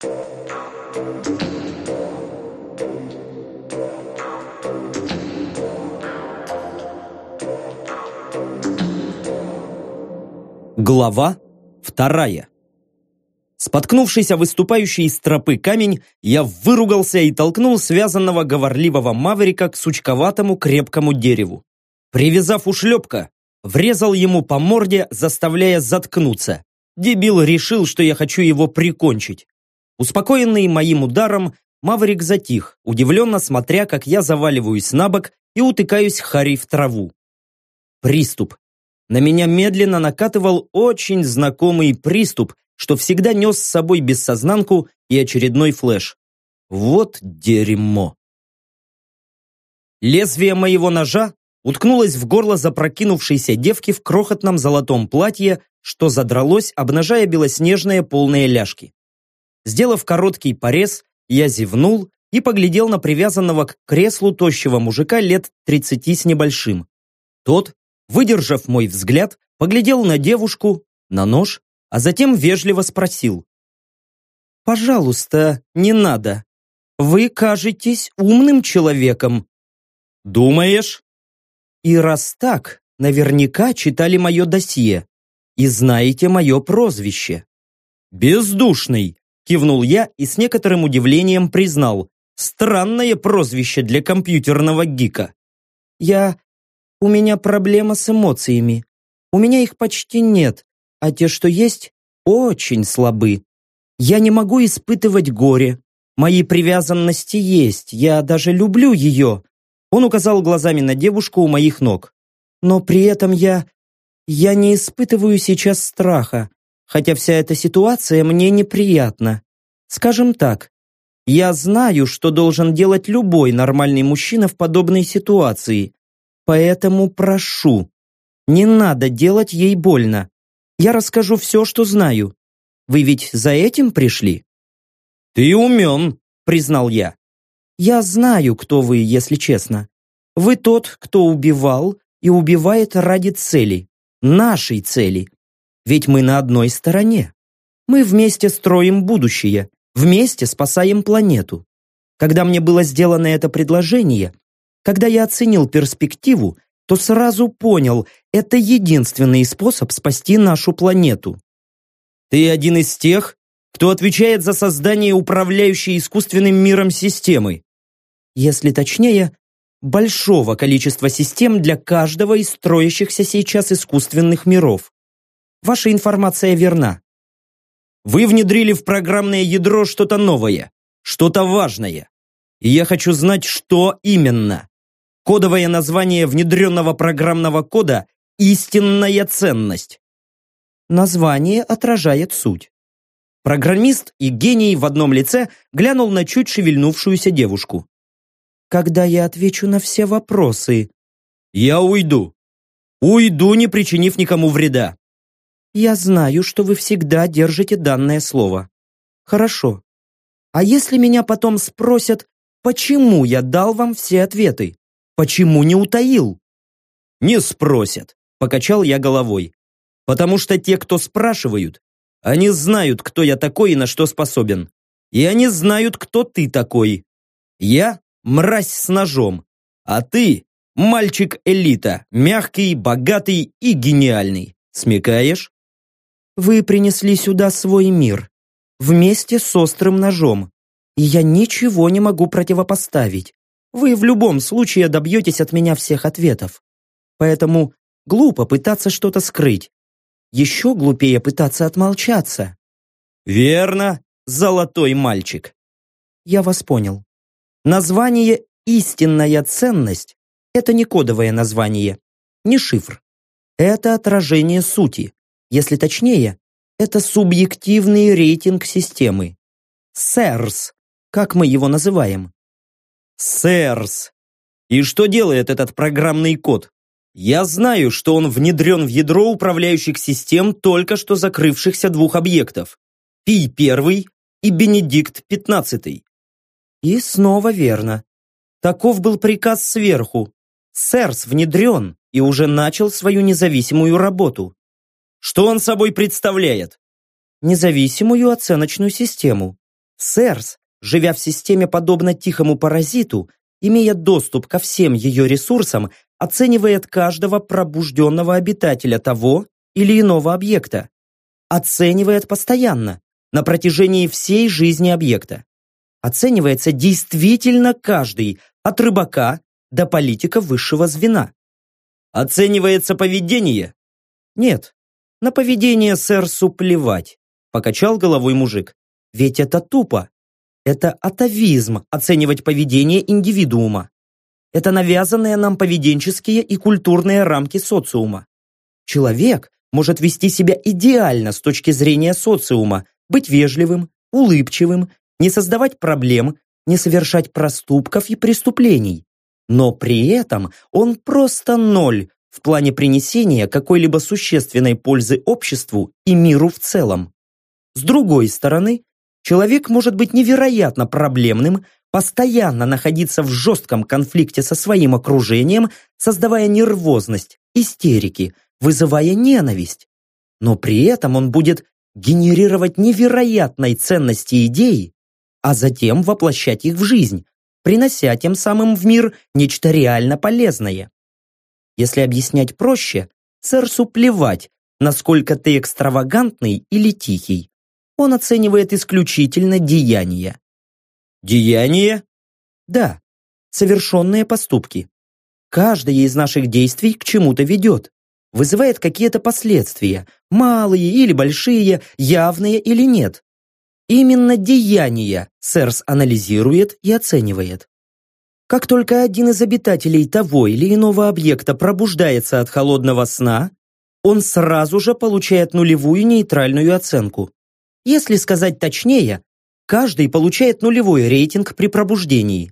Глава вторая Споткнувшись о выступающий из тропы камень, я выругался и толкнул связанного говорливого маверика к сучковатому крепкому дереву. Привязав ушлепка, врезал ему по морде, заставляя заткнуться. Дебил решил, что я хочу его прикончить. Успокоенный моим ударом, Маврик затих, удивленно смотря, как я заваливаюсь на бок и утыкаюсь Харри в траву. Приступ. На меня медленно накатывал очень знакомый приступ, что всегда нес с собой бессознанку и очередной флеш. Вот дерьмо. Лезвие моего ножа уткнулось в горло запрокинувшейся девки в крохотном золотом платье, что задралось, обнажая белоснежные полные ляжки. Сделав короткий порез, я зевнул и поглядел на привязанного к креслу тощего мужика лет тридцати с небольшим. Тот, выдержав мой взгляд, поглядел на девушку, на нож а затем вежливо спросил. «Пожалуйста, не надо. Вы кажетесь умным человеком». «Думаешь?» «И раз так, наверняка читали мое досье и знаете мое прозвище». «Бездушный», кивнул я и с некоторым удивлением признал. «Странное прозвище для компьютерного гика». «Я... у меня проблема с эмоциями. У меня их почти нет а те, что есть, очень слабы. Я не могу испытывать горе. Мои привязанности есть, я даже люблю ее. Он указал глазами на девушку у моих ног. Но при этом я... Я не испытываю сейчас страха, хотя вся эта ситуация мне неприятна. Скажем так, я знаю, что должен делать любой нормальный мужчина в подобной ситуации. Поэтому прошу, не надо делать ей больно. Я расскажу все, что знаю. Вы ведь за этим пришли?» «Ты умен», — признал я. «Я знаю, кто вы, если честно. Вы тот, кто убивал и убивает ради цели, нашей цели. Ведь мы на одной стороне. Мы вместе строим будущее, вместе спасаем планету. Когда мне было сделано это предложение, когда я оценил перспективу, то сразу понял, это единственный способ спасти нашу планету. Ты один из тех, кто отвечает за создание управляющей искусственным миром системы. Если точнее, большого количества систем для каждого из строящихся сейчас искусственных миров. Ваша информация верна. Вы внедрили в программное ядро что-то новое, что-то важное. И я хочу знать, что именно. Кодовое название внедренного программного кода «Истинная ценность». Название отражает суть. Программист и гений в одном лице глянул на чуть шевельнувшуюся девушку. «Когда я отвечу на все вопросы...» «Я уйду. Уйду, не причинив никому вреда». «Я знаю, что вы всегда держите данное слово. Хорошо. А если меня потом спросят, почему я дал вам все ответы? Почему не утаил? Не спросят, покачал я головой. Потому что те, кто спрашивают, они знают, кто я такой и на что способен. И они знают, кто ты такой. Я мразь с ножом, а ты мальчик-элита, мягкий, богатый и гениальный. Смекаешь? Вы принесли сюда свой мир, вместе с острым ножом, и я ничего не могу противопоставить. Вы в любом случае добьетесь от меня всех ответов. Поэтому глупо пытаться что-то скрыть. Еще глупее пытаться отмолчаться. Верно, золотой мальчик. Я вас понял. Название «Истинная ценность» — это не кодовое название, не шифр. Это отражение сути. Если точнее, это субъективный рейтинг системы. СЭРС, как мы его называем. Сэрс. И что делает этот программный код? Я знаю, что он внедрен в ядро управляющих систем только что закрывшихся двух объектов. Пи-1 и Бенедикт-15. И снова верно. Таков был приказ сверху. Сэрс внедрен и уже начал свою независимую работу. Что он собой представляет? Независимую оценочную систему. СЭРС, живя в системе подобно тихому паразиту, имея доступ ко всем ее ресурсам, оценивает каждого пробужденного обитателя того или иного объекта. Оценивает постоянно, на протяжении всей жизни объекта. Оценивается действительно каждый, от рыбака до политика высшего звена. Оценивается поведение? Нет, на поведение сэрсу плевать, покачал головой мужик. Ведь это тупо. Это атовизм оценивать поведение индивидуума. Это навязанные нам поведенческие и культурные рамки социума. Человек может вести себя идеально с точки зрения социума, быть вежливым, улыбчивым, не создавать проблем, не совершать проступков и преступлений. Но при этом он просто ноль в плане принесения какой-либо существенной пользы обществу и миру в целом. С другой стороны, человек может быть невероятно проблемным, постоянно находиться в жестком конфликте со своим окружением, создавая нервозность, истерики, вызывая ненависть. Но при этом он будет генерировать невероятной ценности идей, а затем воплощать их в жизнь, принося тем самым в мир нечто реально полезное. Если объяснять проще, Серсу плевать, насколько ты экстравагантный или тихий. Он оценивает исключительно деяния. Деяния? Да, совершенные поступки. Каждое из наших действий к чему-то ведет, вызывает какие-то последствия, малые или большие, явные или нет. Именно деяния Сэрс анализирует и оценивает. Как только один из обитателей того или иного объекта пробуждается от холодного сна, он сразу же получает нулевую нейтральную оценку. Если сказать точнее, каждый получает нулевой рейтинг при пробуждении.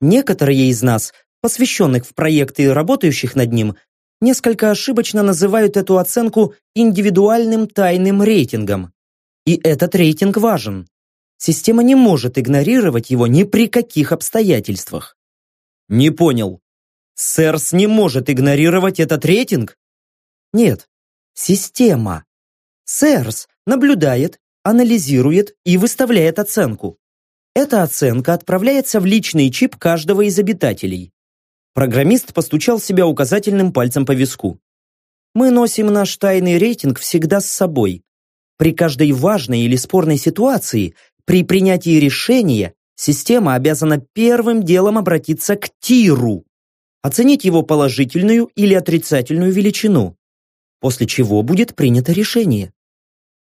Некоторые из нас, посвященных в проекты и работающих над ним, несколько ошибочно называют эту оценку индивидуальным тайным рейтингом. И этот рейтинг важен. Система не может игнорировать его ни при каких обстоятельствах. Не понял. Сэрс не может игнорировать этот рейтинг? Нет. Система. Сэрс наблюдает, анализирует и выставляет оценку. Эта оценка отправляется в личный чип каждого из обитателей. Программист постучал себя указательным пальцем по виску. Мы носим наш тайный рейтинг всегда с собой, при каждой важной или спорной ситуации, при принятии решения, система обязана первым делом обратиться к тиру, оценить его положительную или отрицательную величину, после чего будет принято решение.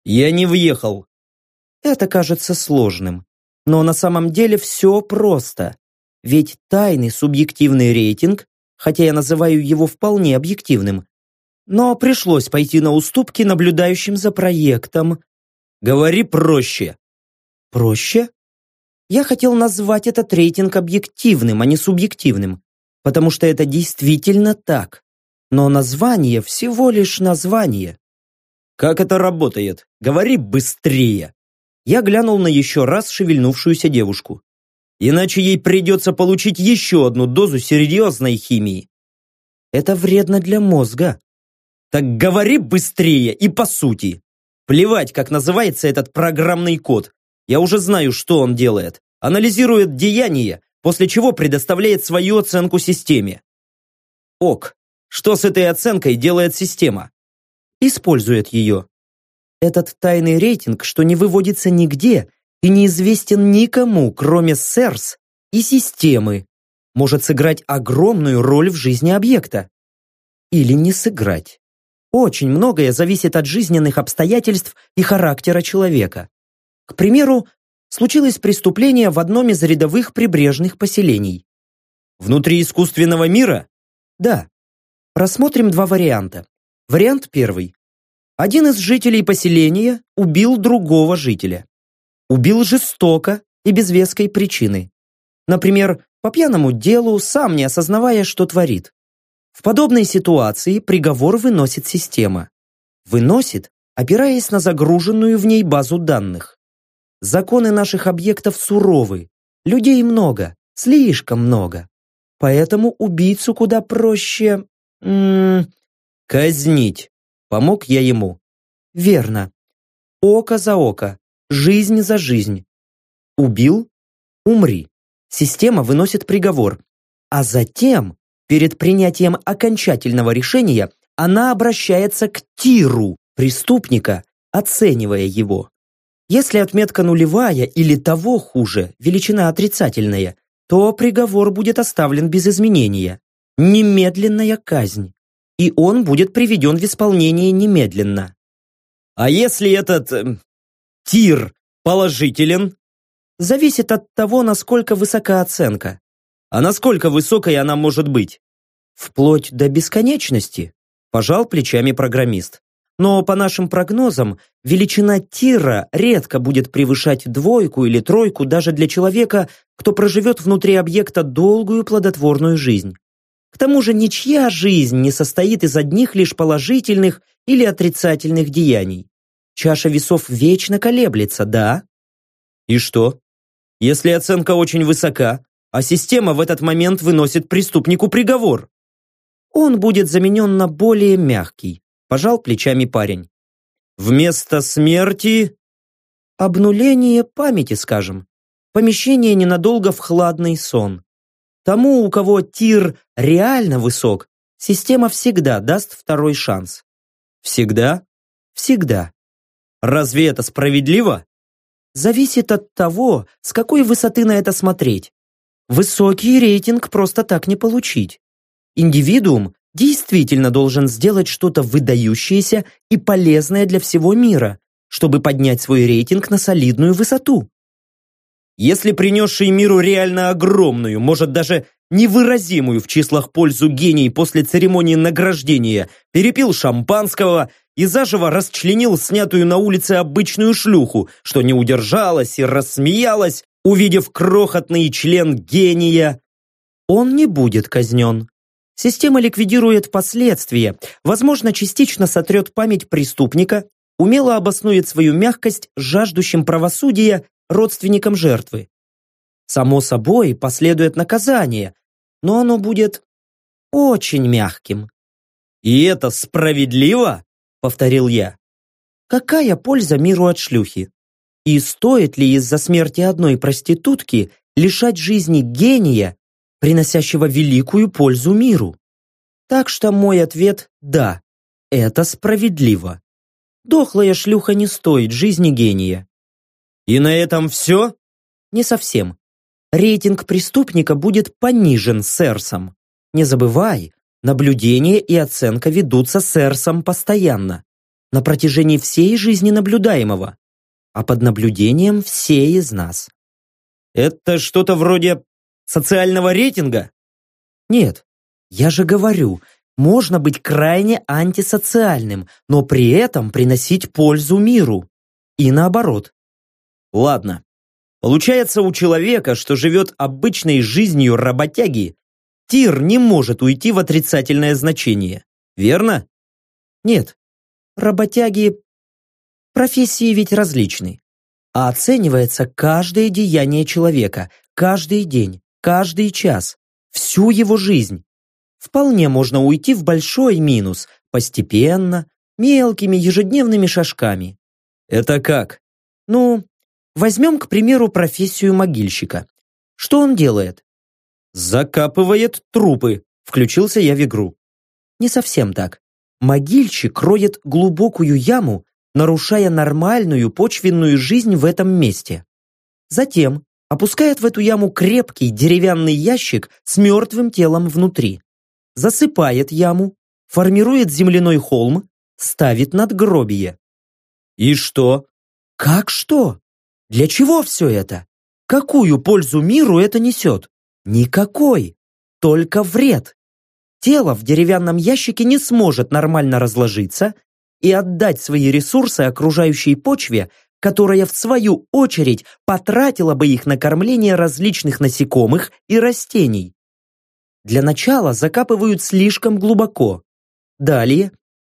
Я не въехал. Это кажется сложным, но на самом деле все просто. Ведь тайный субъективный рейтинг, хотя я называю его вполне объективным, но пришлось пойти на уступки наблюдающим за проектом. Говори проще. Проще? Я хотел назвать этот рейтинг объективным, а не субъективным, потому что это действительно так. Но название всего лишь название. Как это работает? Говори быстрее. Я глянул на еще раз шевельнувшуюся девушку. Иначе ей придется получить еще одну дозу серьезной химии. Это вредно для мозга, так говори быстрее и по сути. Плевать, как называется этот программный код. Я уже знаю, что он делает. Анализирует деяния, после чего предоставляет свою оценку системе. Ок. Что с этой оценкой делает система? Использует ее. Этот тайный рейтинг, что не выводится нигде и неизвестен никому, кроме СЭРС и системы, может сыграть огромную роль в жизни объекта. Или не сыграть. Очень многое зависит от жизненных обстоятельств и характера человека. К примеру, случилось преступление в одном из рядовых прибрежных поселений. Внутри искусственного мира? Да. Рассмотрим два варианта. Вариант первый. Один из жителей поселения убил другого жителя. Убил жестоко и без веской причины. Например, по пьяному делу, сам не осознавая, что творит. В подобной ситуации приговор выносит система. Выносит, опираясь на загруженную в ней базу данных. Законы наших объектов суровы. Людей много, слишком много. Поэтому убийцу куда проще... М -м, казнить. Помог я ему. Верно. Око за око, жизнь за жизнь. Убил? Умри. Система выносит приговор. А затем, перед принятием окончательного решения, она обращается к тиру преступника, оценивая его. Если отметка нулевая или того хуже, величина отрицательная, то приговор будет оставлен без изменения. Немедленная казнь. И он будет приведен в исполнение немедленно. А если этот э, тир положителен? Зависит от того, насколько высока оценка. А насколько высокой она может быть? Вплоть до бесконечности, пожал плечами программист. Но по нашим прогнозам, величина тира редко будет превышать двойку или тройку даже для человека, кто проживет внутри объекта долгую плодотворную жизнь. К тому же ничья жизнь не состоит из одних лишь положительных или отрицательных деяний. Чаша весов вечно колеблется, да? И что? Если оценка очень высока, а система в этот момент выносит преступнику приговор? Он будет заменен на более мягкий, пожал плечами парень. Вместо смерти... Обнуление памяти, скажем. Помещение ненадолго в хладный сон. Тому, у кого тир реально высок, система всегда даст второй шанс. Всегда? Всегда. Разве это справедливо? Зависит от того, с какой высоты на это смотреть. Высокий рейтинг просто так не получить. Индивидуум действительно должен сделать что-то выдающееся и полезное для всего мира, чтобы поднять свой рейтинг на солидную высоту. Если принесший миру реально огромную, может даже невыразимую в числах пользу гений после церемонии награждения, перепил шампанского и заживо расчленил снятую на улице обычную шлюху, что не удержалась и рассмеялась, увидев крохотный член гения, он не будет казнен. Система ликвидирует последствия, возможно, частично сотрет память преступника, умело обоснует свою мягкость жаждущим правосудия родственникам жертвы. Само собой, последует наказание, но оно будет очень мягким. «И это справедливо?» — повторил я. «Какая польза миру от шлюхи? И стоит ли из-за смерти одной проститутки лишать жизни гения, приносящего великую пользу миру? Так что мой ответ – да, это справедливо. Дохлая шлюха не стоит жизни гения. И на этом все? Не совсем рейтинг преступника будет понижен сэрсом. Не забывай, наблюдение и оценка ведутся сэрсом постоянно, на протяжении всей жизни наблюдаемого, а под наблюдением все из нас. Это что-то вроде социального рейтинга? Нет, я же говорю, можно быть крайне антисоциальным, но при этом приносить пользу миру. И наоборот. Ладно, Получается, у человека, что живет обычной жизнью работяги, тир не может уйти в отрицательное значение. Верно? Нет. Работяги... Профессии ведь различны. А оценивается каждое деяние человека, каждый день, каждый час, всю его жизнь. Вполне можно уйти в большой минус, постепенно, мелкими ежедневными шажками. Это как? Ну, Возьмем, к примеру, профессию могильщика. Что он делает? Закапывает трупы, включился я в игру. Не совсем так. Могильщик роет глубокую яму, нарушая нормальную почвенную жизнь в этом месте. Затем опускает в эту яму крепкий деревянный ящик с мертвым телом внутри. Засыпает яму, формирует земляной холм, ставит надгробие. И что? Как что? Для чего все это? Какую пользу миру это несет? Никакой. Только вред. Тело в деревянном ящике не сможет нормально разложиться и отдать свои ресурсы окружающей почве, которая в свою очередь потратила бы их на кормление различных насекомых и растений. Для начала закапывают слишком глубоко. Далее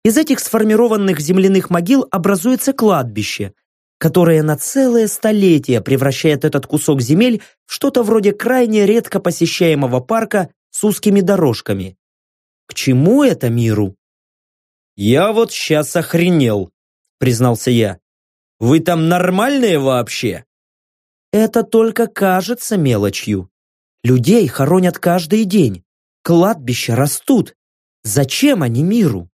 из этих сформированных земляных могил образуется кладбище, которое на целое столетие превращает этот кусок земель в что-то вроде крайне редко посещаемого парка с узкими дорожками. К чему это миру? «Я вот сейчас охренел», — признался я. «Вы там нормальные вообще?» Это только кажется мелочью. Людей хоронят каждый день. Кладбища растут. Зачем они миру?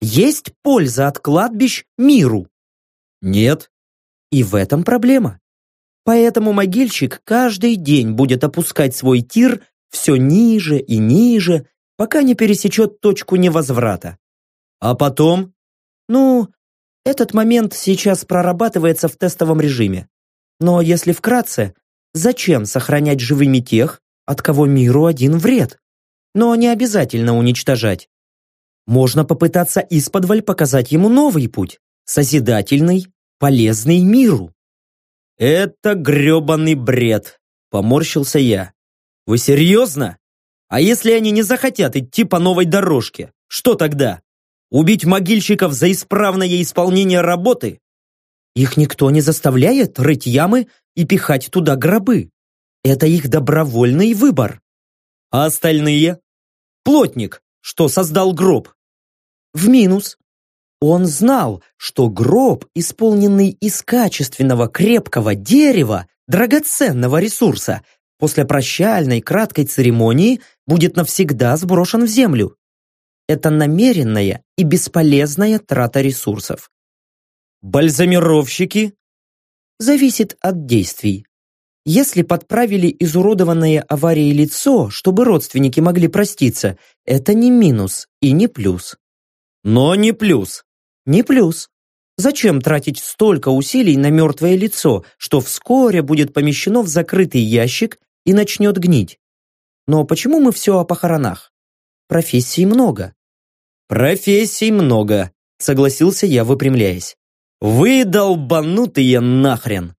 Есть польза от кладбищ миру? Нет. И в этом проблема. Поэтому могильщик каждый день будет опускать свой тир все ниже и ниже, пока не пересечет точку невозврата. А потом? Ну, этот момент сейчас прорабатывается в тестовом режиме. Но если вкратце, зачем сохранять живыми тех, от кого миру один вред? Но не обязательно уничтожать. Можно попытаться исподволь показать ему новый путь, созидательный, полезный миру. «Это гребаный бред», — поморщился я. «Вы серьезно? А если они не захотят идти по новой дорожке, что тогда? Убить могильщиков за исправное исполнение работы? Их никто не заставляет рыть ямы и пихать туда гробы. Это их добровольный выбор. А остальные? Плотник, что создал гроб. В минус. Он знал, что гроб, исполненный из качественного крепкого дерева, драгоценного ресурса, после прощальной краткой церемонии будет навсегда сброшен в землю. Это намеренная и бесполезная трата ресурсов. Бальзамировщики? Зависит от действий. Если подправили изуродованное аварией лицо, чтобы родственники могли проститься, это не минус и не плюс. Но не плюс. Не плюс. Зачем тратить столько усилий на мертвое лицо, что вскоре будет помещено в закрытый ящик и начнет гнить? Но почему мы все о похоронах? Профессий много. Профессий много, согласился я, выпрямляясь. Вы долбанутые нахрен.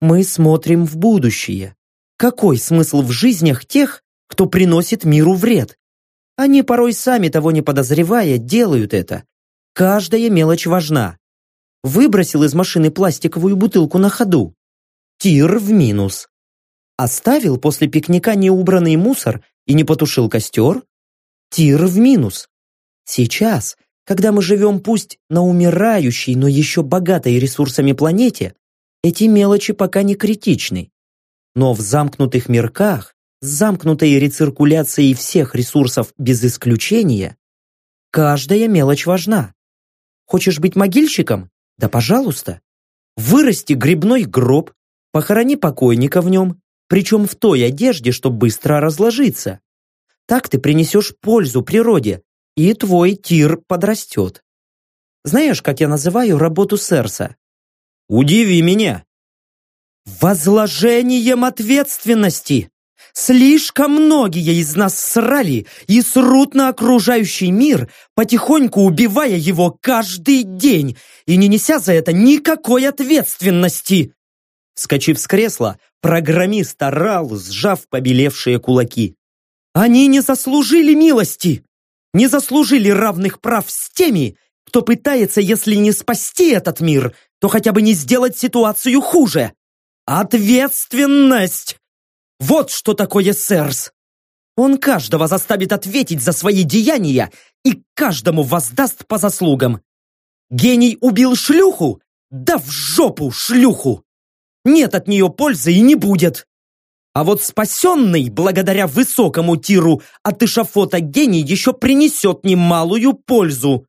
Мы смотрим в будущее. Какой смысл в жизнях тех, кто приносит миру вред? Они порой сами того не подозревая делают это. Каждая мелочь важна. Выбросил из машины пластиковую бутылку на ходу. Тир в минус. Оставил после пикника неубранный мусор и не потушил костер? Тир в минус. Сейчас, когда мы живем пусть на умирающей, но еще богатой ресурсами планете, эти мелочи пока не критичны. Но в замкнутых мирках, с замкнутой рециркуляцией всех ресурсов без исключения, каждая мелочь важна. Хочешь быть могильщиком? Да пожалуйста. Вырасти грибной гроб, похорони покойника в нем, причем в той одежде, что быстро разложится. Так ты принесешь пользу природе, и твой тир подрастет. Знаешь, как я называю работу Серса? Удиви меня. Возложением ответственности. Слишком многие из нас срали и срут на окружающий мир, потихоньку убивая его каждый день и не неся за это никакой ответственности. Скочив с кресла, программист орал, сжав побелевшие кулаки. Они не заслужили милости, не заслужили равных прав с теми, кто пытается, если не спасти этот мир, то хотя бы не сделать ситуацию хуже. Ответственность! Вот что такое СЭРС. Он каждого заставит ответить за свои деяния и каждому воздаст по заслугам. Гений убил шлюху? Да в жопу шлюху! Нет от нее пользы и не будет. А вот спасенный, благодаря высокому тиру от эшафота гений еще принесет немалую пользу.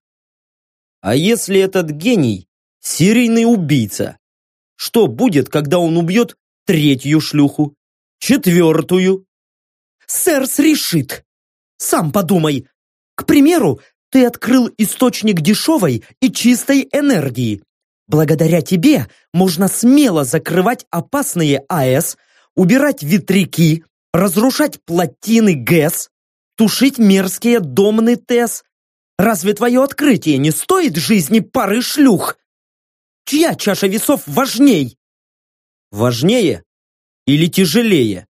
А если этот гений – серийный убийца? Что будет, когда он убьет третью шлюху, четвертую? Сэрс решит. Сам подумай. К примеру, ты открыл источник дешевой и чистой энергии. Благодаря тебе можно смело закрывать опасные АЭС, убирать ветряки, разрушать плотины ГЭС, тушить мерзкие домны ТЭС, Разве твое открытие не стоит жизни пары шлюх? Чья чаша весов важней? Важнее или тяжелее?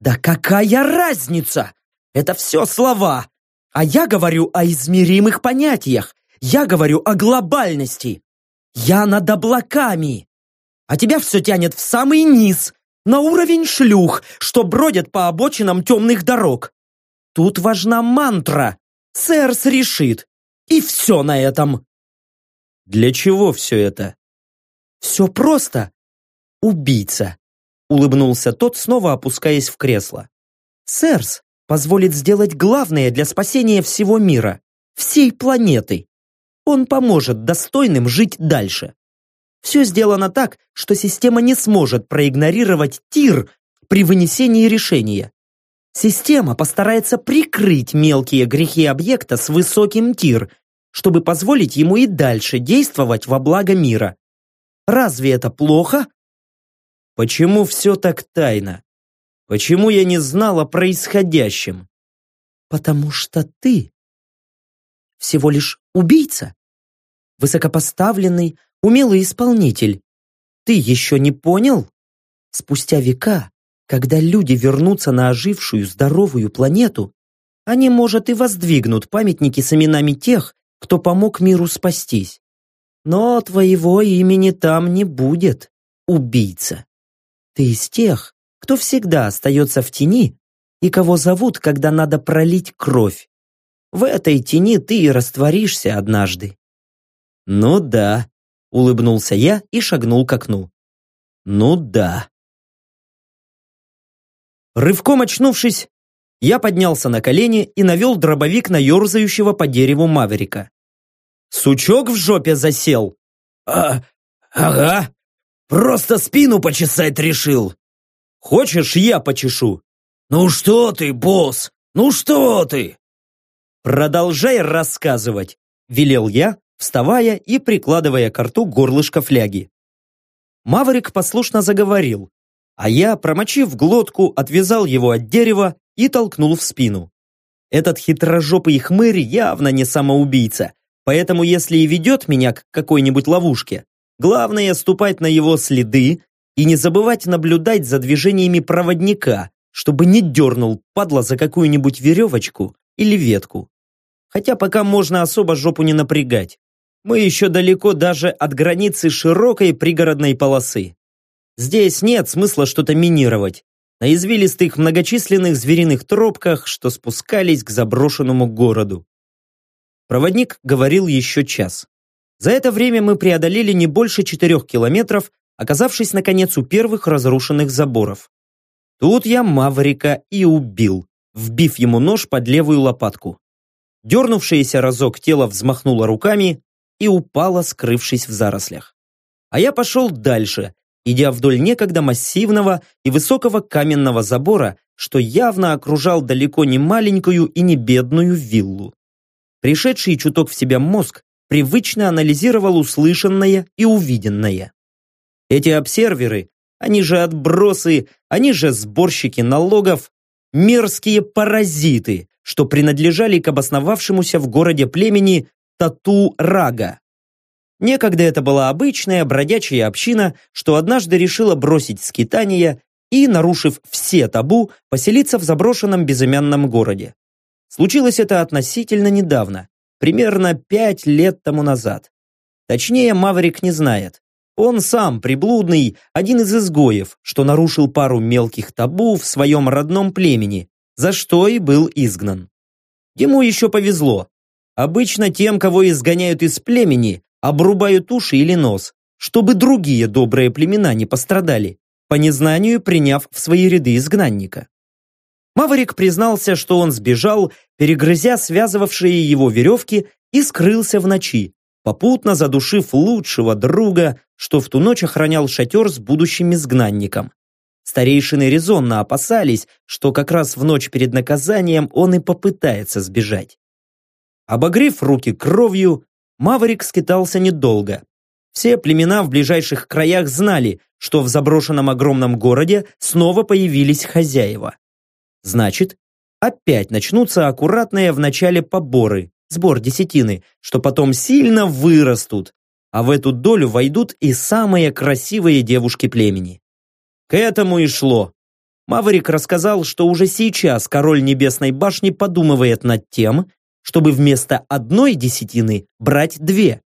Да какая разница? Это все слова. А я говорю о измеримых понятиях. Я говорю о глобальности. Я над облаками. А тебя все тянет в самый низ, на уровень шлюх, что бродят по обочинам темных дорог. Тут важна мантра. Сэрс решит. И все на этом. Для чего все это? Все просто. Убийца. улыбнулся тот, снова опускаясь в кресло. Сэрс позволит сделать главное для спасения всего мира, всей планеты. Он поможет достойным жить дальше. Все сделано так, что система не сможет проигнорировать тир при вынесении решения. Система постарается прикрыть мелкие грехи объекта с высоким тир, чтобы позволить ему и дальше действовать во благо мира. Разве это плохо? Почему все так тайно? Почему я не знал о происходящем? Потому что ты всего лишь убийца. Высокопоставленный, умелый исполнитель. Ты еще не понял? Спустя века, когда люди вернутся на ожившую здоровую планету, они, может, и воздвигнут памятники с именами тех, кто помог миру спастись. Но твоего имени там не будет, убийца. Ты из тех, кто всегда остается в тени и кого зовут, когда надо пролить кровь. В этой тени ты и растворишься однажды. Ну да, улыбнулся я и шагнул к окну. Ну да. Рывком очнувшись, я поднялся на колени и навел дробовик на ерзающего по дереву Маверика. «Сучок в жопе засел?» «А, ага, просто спину почесать решил». «Хочешь, я почешу?» «Ну что ты, босс, ну что ты?» «Продолжай рассказывать», – велел я, вставая и прикладывая к рту горлышко фляги. Маврик послушно заговорил, а я, промочив глотку, отвязал его от дерева и толкнул в спину. Этот хитрожопый хмырь явно не самоубийца, поэтому если и ведет меня к какой-нибудь ловушке, главное ступать на его следы и не забывать наблюдать за движениями проводника, чтобы не дернул падла за какую-нибудь веревочку или ветку. Хотя пока можно особо жопу не напрягать. Мы еще далеко даже от границы широкой пригородной полосы. Здесь нет смысла что-то минировать. На извилистых многочисленных звериных тропках, что спускались к заброшенному городу. Проводник говорил еще час. За это время мы преодолели не больше четырех километров, оказавшись наконец у первых разрушенных заборов. Тут я Маврика и убил, вбив ему нож под левую лопатку. Дернувшееся разок тело взмахнуло руками и упало, скрывшись в зарослях. А я пошел дальше, идя вдоль некогда массивного и высокого каменного забора, что явно окружал далеко не маленькую и не бедную виллу. Пришедший чуток в себя мозг привычно анализировал услышанное и увиденное. Эти обсерверы, они же отбросы, они же сборщики налогов, мерзкие паразиты, что принадлежали к обосновавшемуся в городе племени Тату-Рага. Некогда это была обычная бродячая община, что однажды решила бросить скитания и, нарушив все табу, поселиться в заброшенном безымянном городе. Случилось это относительно недавно, примерно пять лет тому назад. Точнее, Маврик не знает. Он сам, приблудный, один из изгоев, что нарушил пару мелких табу в своем родном племени, за что и был изгнан. Ему еще повезло. Обычно тем, кого изгоняют из племени, обрубают уши или нос, чтобы другие добрые племена не пострадали, по незнанию приняв в свои ряды изгнанника. Маврик признался, что он сбежал, перегрызя связывавшие его веревки и скрылся в ночи, попутно задушив лучшего друга, что в ту ночь охранял шатер с будущим изгнанником. Старейшины резонно опасались, что как раз в ночь перед наказанием он и попытается сбежать. Обогрев руки кровью, Маврик скитался недолго. Все племена в ближайших краях знали, что в заброшенном огромном городе снова появились хозяева. Значит, опять начнутся аккуратные в начале поборы, сбор десятины, что потом сильно вырастут, а в эту долю войдут и самые красивые девушки племени. К этому и шло. Маврик рассказал, что уже сейчас король Небесной башни подумывает над тем, чтобы вместо одной десятины брать две.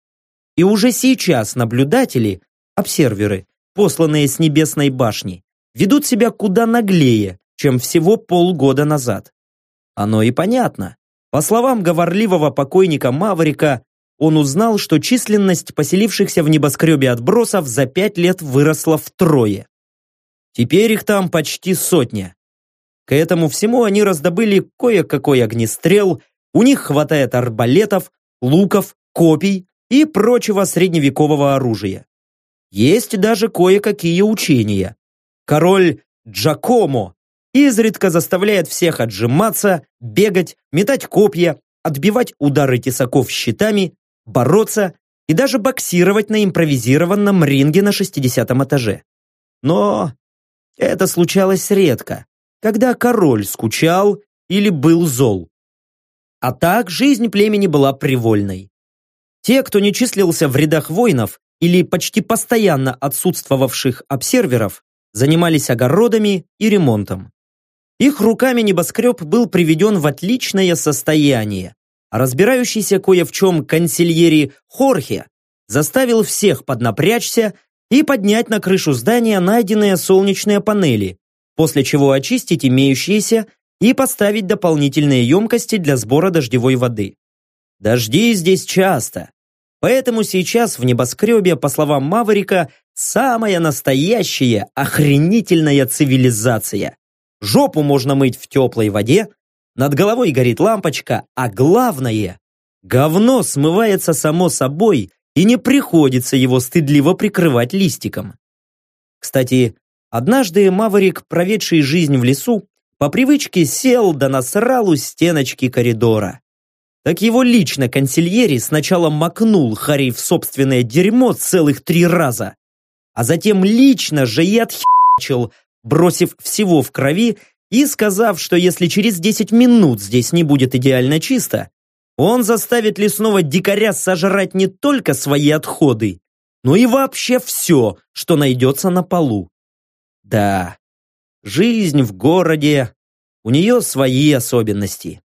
И уже сейчас наблюдатели, обсерверы, посланные с Небесной башни, ведут себя куда наглее, чем всего полгода назад. Оно и понятно. По словам говорливого покойника Маврика, он узнал, что численность поселившихся в небоскребе отбросов за пять лет выросла втрое. Теперь их там почти сотня. К этому всему они раздобыли кое-какой огнестрел, у них хватает арбалетов, луков, копий и прочего средневекового оружия. Есть даже кое-какие учения. Король Джакомо изредка заставляет всех отжиматься, бегать, метать копья, отбивать удары тесаков щитами, бороться и даже боксировать на импровизированном ринге на 60 этаже. Но это случалось редко, когда король скучал или был зол. А так жизнь племени была привольной. Те, кто не числился в рядах воинов или почти постоянно отсутствовавших обсерверов, занимались огородами и ремонтом. Их руками небоскреб был приведен в отличное состояние, а разбирающийся кое в чем консильери Хорхе заставил всех поднапрячься и поднять на крышу здания найденные солнечные панели, после чего очистить имеющиеся и поставить дополнительные емкости для сбора дождевой воды. Дожди здесь часто, поэтому сейчас в небоскребе, по словам Маврика, самая настоящая охренительная цивилизация. Жопу можно мыть в теплой воде, над головой горит лампочка, а главное, говно смывается само собой и не приходится его стыдливо прикрывать листиком. Кстати, однажды Маврик, проведший жизнь в лесу, по привычке сел да насрал у стеночки коридора. Так его лично консильери сначала макнул Харри в собственное дерьмо целых три раза, а затем лично же и отхерчил, бросив всего в крови и сказав, что если через 10 минут здесь не будет идеально чисто, он заставит лесного дикаря сожрать не только свои отходы, но и вообще все, что найдется на полу. Да, жизнь в городе, у нее свои особенности.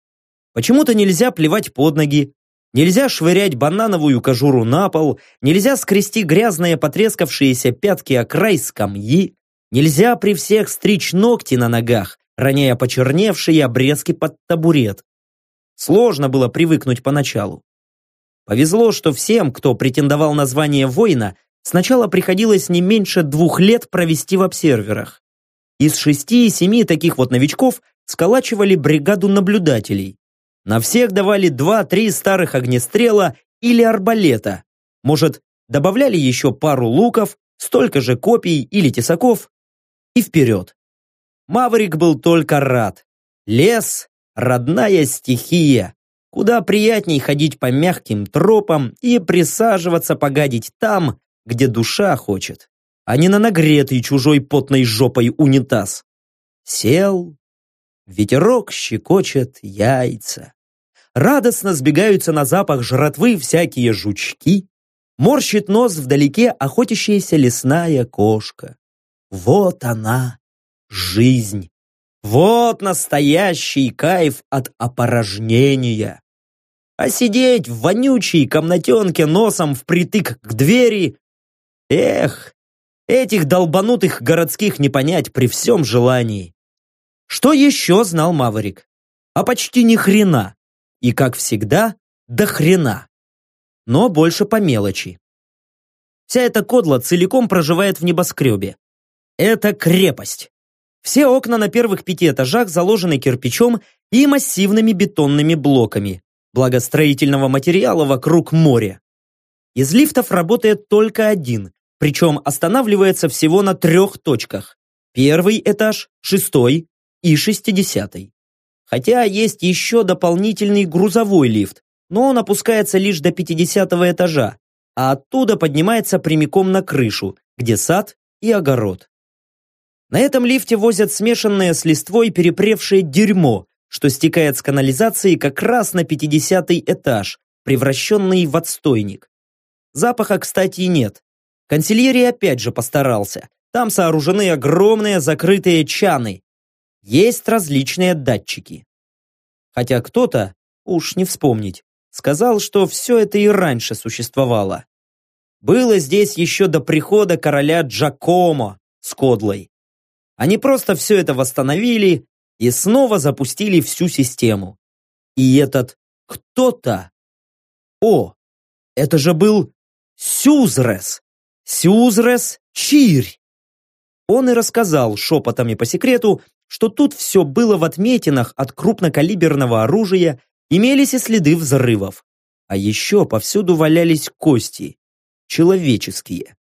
Почему-то нельзя плевать под ноги, нельзя швырять банановую кожуру на пол, нельзя скрести грязные потрескавшиеся пятки о край скамьи, нельзя при всех стричь ногти на ногах, роняя почерневшие обрезки под табурет. Сложно было привыкнуть поначалу. Повезло, что всем, кто претендовал на звание воина, сначала приходилось не меньше двух лет провести в обсерверах. Из шести-семи таких вот новичков сколачивали бригаду наблюдателей. На всех давали два-три старых огнестрела или арбалета. Может, добавляли еще пару луков, столько же копий или тесаков. И вперед. Маврик был только рад. Лес родная стихия. Куда приятней ходить по мягким тропам и присаживаться погадить там, где душа хочет, а не на нагретый чужой потной жопой унитаз. Сел, ветерок щекочет яйца. Радостно сбегаются на запах жратвы всякие жучки, морщит нос вдалеке охотящаяся лесная кошка. Вот она, жизнь. Вот настоящий кайф от опорожнения. А сидеть в вонючей комнатенке носом впритык к двери... Эх, этих долбанутых городских не понять при всем желании. Что еще знал Маврик? А почти ни хрена. И, как всегда, до хрена. Но больше по мелочи. Вся эта кодла целиком проживает в небоскребе. Это крепость. Все окна на первых пяти этажах заложены кирпичом и массивными бетонными блоками, благо строительного материала вокруг моря. Из лифтов работает только один, причем останавливается всего на трех точках. Первый этаж, шестой и шестидесятый. Хотя есть еще дополнительный грузовой лифт, но он опускается лишь до 50 этажа, а оттуда поднимается прямиком на крышу, где сад и огород. На этом лифте возят смешанное с листвой перепревшее дерьмо, что стекает с канализации как раз на 50 этаж, превращенный в отстойник. Запаха, кстати, нет. Консильерий опять же постарался. Там сооружены огромные закрытые чаны. Есть различные датчики. Хотя кто-то, уж не вспомнить, сказал, что все это и раньше существовало. Было здесь еще до прихода короля Джакомо с Кодлой. Они просто все это восстановили и снова запустили всю систему. И этот кто-то... О, это же был Сюзрес! Сюзрес Чирь! он и рассказал шепотом и по секрету, что тут все было в отметинах от крупнокалиберного оружия, имелись и следы взрывов. А еще повсюду валялись кости, человеческие.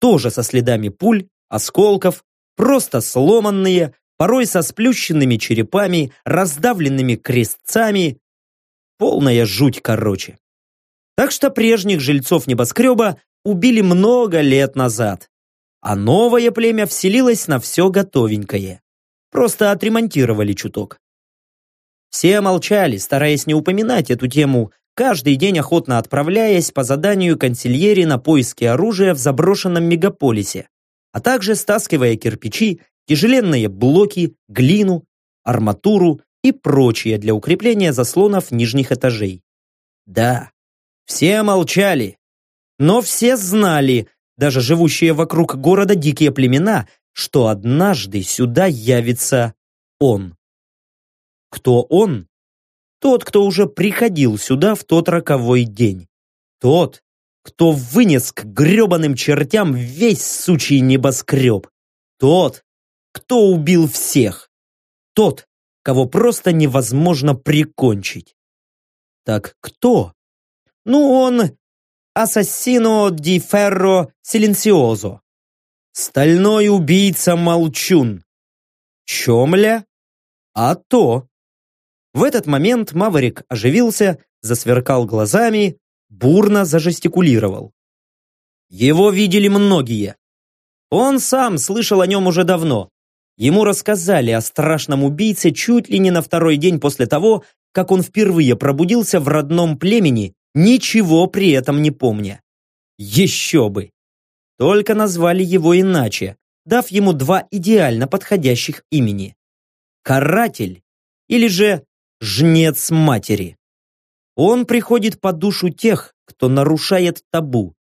Тоже со следами пуль, осколков, просто сломанные, порой со сплющенными черепами, раздавленными крестцами. Полная жуть, короче. Так что прежних жильцов небоскреба убили много лет назад. А новое племя вселилось на все готовенькое. Просто отремонтировали чуток. Все молчали, стараясь не упоминать эту тему, каждый день охотно отправляясь по заданию консильери на поиски оружия в заброшенном мегаполисе, а также стаскивая кирпичи, тяжеленные блоки, глину, арматуру и прочее для укрепления заслонов нижних этажей. Да, все молчали, но все знали, даже живущие вокруг города дикие племена, что однажды сюда явится он. Кто он? Тот, кто уже приходил сюда в тот роковой день. Тот, кто вынес к гребаным чертям весь сучий небоскреб. Тот, кто убил всех. Тот, кого просто невозможно прикончить. Так кто? Ну, он Ассасино ди Ферро Силенсиозо. Стальной убийца-молчун. Чомля? А то. В этот момент Маврик оживился, засверкал глазами, бурно зажестикулировал. Его видели многие. Он сам слышал о нем уже давно. Ему рассказали о страшном убийце чуть ли не на второй день после того, как он впервые пробудился в родном племени, ничего при этом не помня. Еще бы! Только назвали его иначе, дав ему два идеально подходящих имени. Каратель или же жнец матери. Он приходит по душу тех, кто нарушает табу.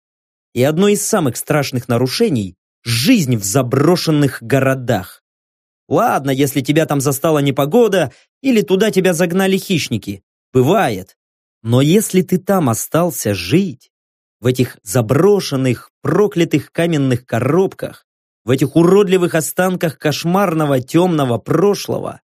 И одно из самых страшных нарушений – жизнь в заброшенных городах. Ладно, если тебя там застала непогода или туда тебя загнали хищники. Бывает. Но если ты там остался жить, в этих заброшенных, проклятых каменных коробках, в этих уродливых останках кошмарного темного прошлого,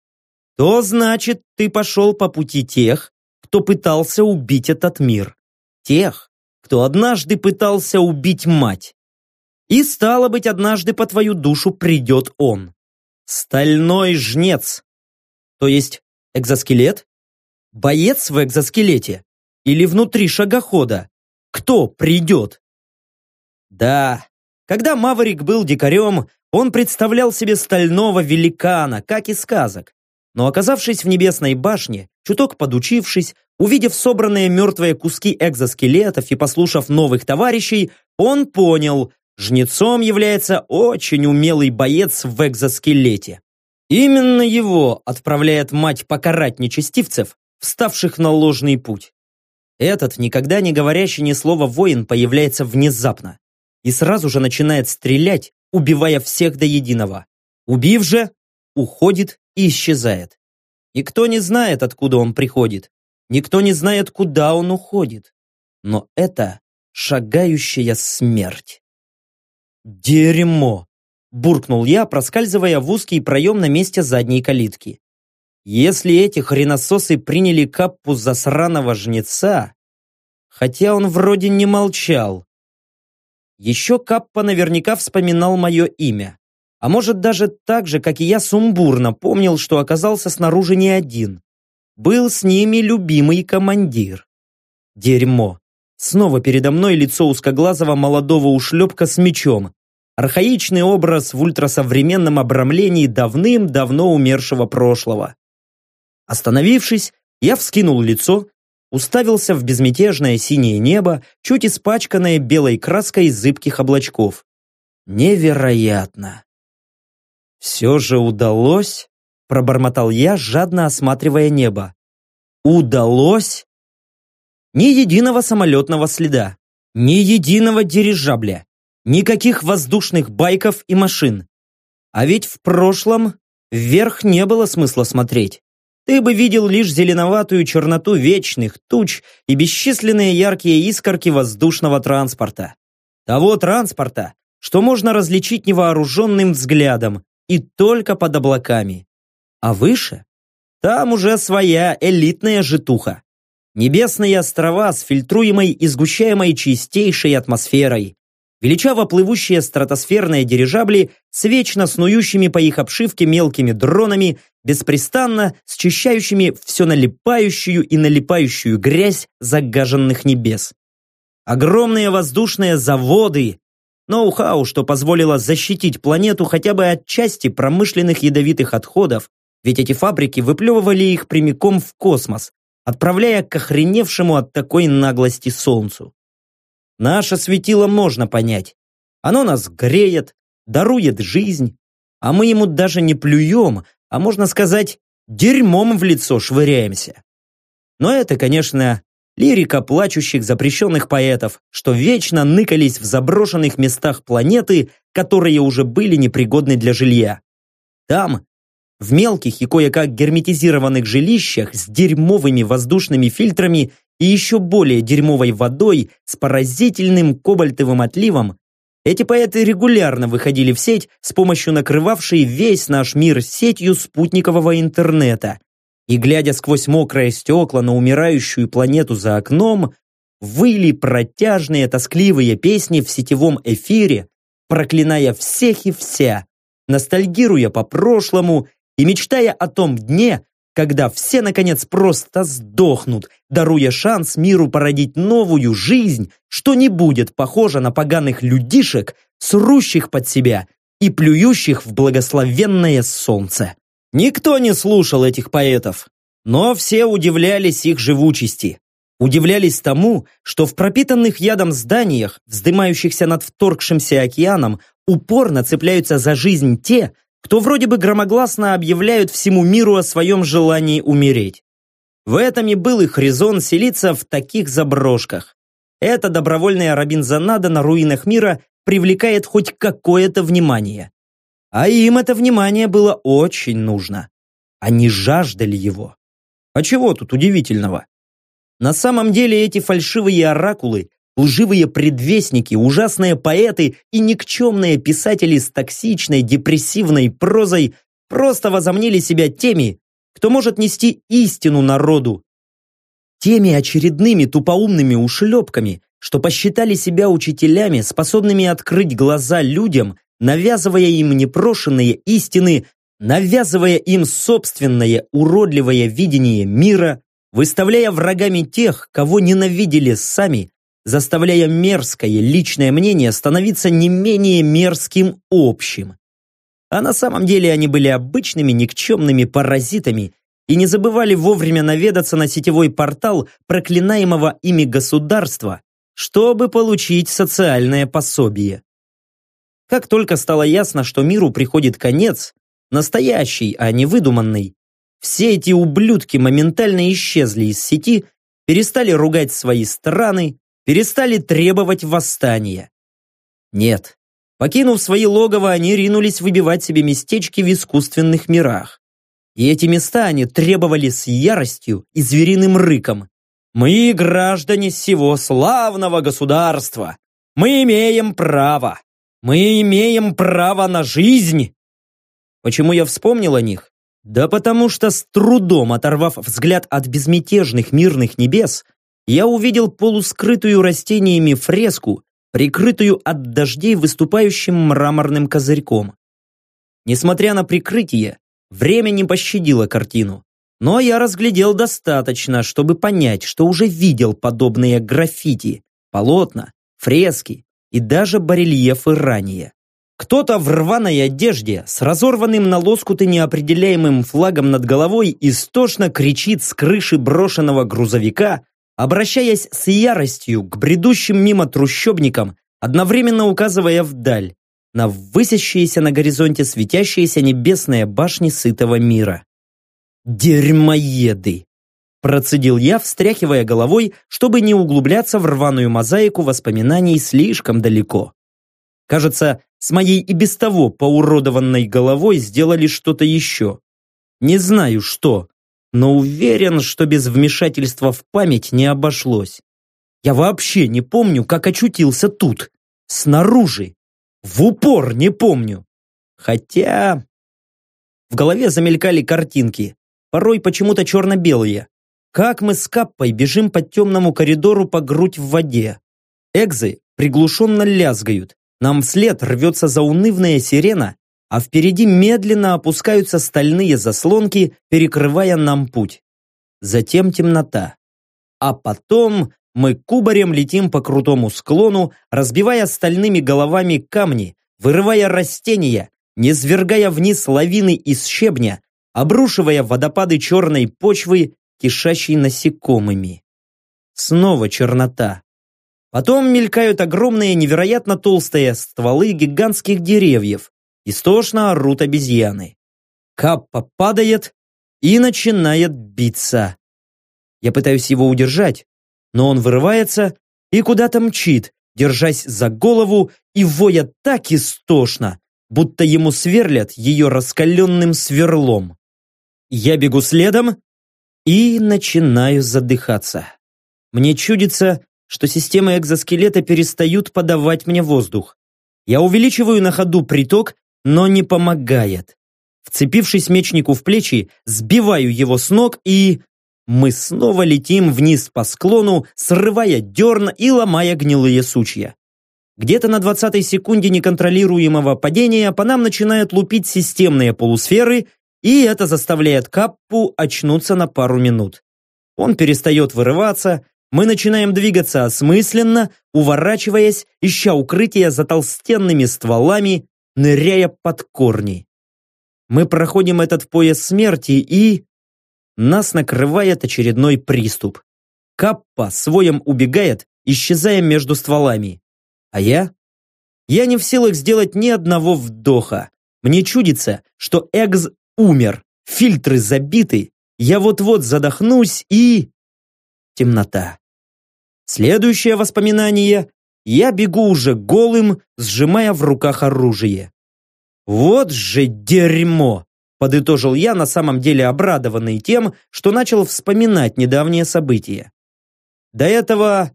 то значит, ты пошел по пути тех, кто пытался убить этот мир. Тех, кто однажды пытался убить мать. И стало быть, однажды по твою душу придет он. Стальной жнец. То есть экзоскелет? Боец в экзоскелете? Или внутри шагохода? Кто придет? Да, когда Маврик был дикарем, он представлял себе стального великана, как из сказок. Но оказавшись в небесной башне, чуток подучившись, увидев собранные мертвые куски экзоскелетов и послушав новых товарищей, он понял, жнецом является очень умелый боец в экзоскелете. Именно его отправляет мать покарать нечестивцев, вставших на ложный путь. Этот, никогда не говорящий ни слова воин, появляется внезапно и сразу же начинает стрелять, убивая всех до единого. Убив же, уходит и исчезает. Никто не знает, откуда он приходит. Никто не знает, куда он уходит. Но это шагающая смерть. «Дерьмо!» – буркнул я, проскальзывая в узкий проем на месте задней калитки. «Если эти хренососы приняли каппу за сраного жнеца, хотя он вроде не молчал, еще Каппа наверняка вспоминал мое имя. А может даже так же, как и я сумбурно помнил, что оказался снаружи не один. Был с ними любимый командир. Дерьмо. Снова передо мной лицо узкоглазого молодого ушлепка с мечом. Архаичный образ в ультрасовременном обрамлении давным-давно умершего прошлого. Остановившись, я вскинул лицо, уставился в безмятежное синее небо, чуть испачканное белой краской зыбких облачков. Невероятно! «Все же удалось?» – пробормотал я, жадно осматривая небо. «Удалось?» Ни единого самолетного следа, ни единого дирижабля, никаких воздушных байков и машин. А ведь в прошлом вверх не было смысла смотреть. Ты бы видел лишь зеленоватую черноту вечных туч и бесчисленные яркие искорки воздушного транспорта. Того транспорта, что можно различить невооруженным взглядом и только под облаками. А выше? Там уже своя элитная житуха. Небесные острова с фильтруемой и сгущаемой чистейшей атмосферой. Величаво плывущие стратосферные дирижабли с вечно снующими по их обшивке мелкими дронами, беспрестанно счищающими все налипающую и налипающую грязь загаженных небес. Огромные воздушные заводы, ноу-хау, что позволило защитить планету хотя бы от части промышленных ядовитых отходов, ведь эти фабрики выплевывали их прямиком в космос, отправляя к охреневшему от такой наглости Солнцу. Наше светило можно понять. Оно нас греет, дарует жизнь, а мы ему даже не плюем, а можно сказать, дерьмом в лицо швыряемся. Но это, конечно, лирика плачущих запрещенных поэтов, что вечно ныкались в заброшенных местах планеты, которые уже были непригодны для жилья. Там, в мелких и кое-как герметизированных жилищах с дерьмовыми воздушными фильтрами и еще более дерьмовой водой с поразительным кобальтовым отливом, эти поэты регулярно выходили в сеть с помощью накрывавшей весь наш мир сетью спутникового интернета. И, глядя сквозь мокрое стекла на умирающую планету за окном, выли протяжные тоскливые песни в сетевом эфире, проклиная всех и вся, ностальгируя по прошлому и мечтая о том дне, когда все, наконец, просто сдохнут, даруя шанс миру породить новую жизнь, что не будет похожа на поганых людишек, срущих под себя и плюющих в благословенное солнце. Никто не слушал этих поэтов, но все удивлялись их живучести. Удивлялись тому, что в пропитанных ядом зданиях, вздымающихся над вторгшимся океаном, упорно цепляются за жизнь те, кто вроде бы громогласно объявляют всему миру о своем желании умереть. В этом и был их резон селиться в таких заброшках. Эта добровольная Робинзонада на руинах мира привлекает хоть какое-то внимание. А им это внимание было очень нужно. Они жаждали его. А чего тут удивительного? На самом деле эти фальшивые оракулы лживые предвестники, ужасные поэты и никчемные писатели с токсичной, депрессивной прозой просто возомнили себя теми, кто может нести истину народу. Теми очередными тупоумными ушлепками, что посчитали себя учителями, способными открыть глаза людям, навязывая им непрошенные истины, навязывая им собственное уродливое видение мира, выставляя врагами тех, кого ненавидели сами, заставляя мерзкое личное мнение становиться не менее мерзким общим. А на самом деле они были обычными никчемными паразитами и не забывали вовремя наведаться на сетевой портал проклинаемого ими государства, чтобы получить социальное пособие. Как только стало ясно, что миру приходит конец, настоящий, а не выдуманный, все эти ублюдки моментально исчезли из сети, перестали ругать свои страны, перестали требовать восстания. Нет, покинув свои логово, они ринулись выбивать себе местечки в искусственных мирах. И эти места они требовали с яростью и звериным рыком. «Мы граждане всего славного государства! Мы имеем право! Мы имеем право на жизнь!» Почему я вспомнил о них? Да потому что с трудом оторвав взгляд от безмятежных мирных небес, я увидел полускрытую растениями фреску, прикрытую от дождей выступающим мраморным козырьком. Несмотря на прикрытие, время не пощадило картину, но я разглядел достаточно, чтобы понять, что уже видел подобные граффити, полотна, фрески и даже барельефы ранее. Кто-то в рваной одежде с разорванным на лоскуты неопределяемым флагом над головой истошно кричит с крыши брошенного грузовика, обращаясь с яростью к бредущим мимо трущобникам, одновременно указывая вдаль, на высящиеся на горизонте светящиеся небесные башни сытого мира. «Дерьмоеды!» Процедил я, встряхивая головой, чтобы не углубляться в рваную мозаику воспоминаний слишком далеко. Кажется, с моей и без того поуродованной головой сделали что-то еще. Не знаю что, но уверен, что без вмешательства в память не обошлось. Я вообще не помню, как очутился тут, снаружи. В упор не помню. Хотя... В голове замелькали картинки, порой почему-то черно-белые. Как мы с Каппой бежим по темному коридору по грудь в воде. Экзы приглушенно лязгают. Нам вслед рвется заунывная сирена, а впереди медленно опускаются стальные заслонки, перекрывая нам путь. Затем темнота. А потом мы кубарем летим по крутому склону, разбивая стальными головами камни, вырывая растения, низвергая вниз лавины из щебня, обрушивая водопады черной почвы, кишащей насекомыми. Снова чернота. Потом мелькают огромные невероятно толстые стволы гигантских деревьев. Истошно орут обезьяны. Каппа падает и начинает биться. Я пытаюсь его удержать, но он вырывается и куда-то мчит, держась за голову и воя так истошно, будто ему сверлят ее раскаленным сверлом. Я бегу следом и начинаю задыхаться. Мне чудится, что системы экзоскелета перестают подавать мне воздух. Я увеличиваю на ходу приток, но не помогает. Вцепившись мечнику в плечи, сбиваю его с ног и... Мы снова летим вниз по склону, срывая дерн и ломая гнилые сучья. Где-то на 20 секунде неконтролируемого падения по нам начинают лупить системные полусферы, и это заставляет Каппу очнуться на пару минут. Он перестает вырываться, мы начинаем двигаться осмысленно, уворачиваясь, ища укрытия за толстенными стволами, ныряя под корни. Мы проходим этот пояс смерти и... Нас накрывает очередной приступ. Каппа своем убегает, исчезая между стволами. А я? Я не в силах сделать ни одного вдоха. Мне чудится, что Экз умер, фильтры забиты, я вот-вот задохнусь и... Темнота. Следующее воспоминание. Я бегу уже голым, сжимая в руках оружие. Вот же дерьмо! Подытожил я, на самом деле обрадованный тем, что начал вспоминать недавние события. До этого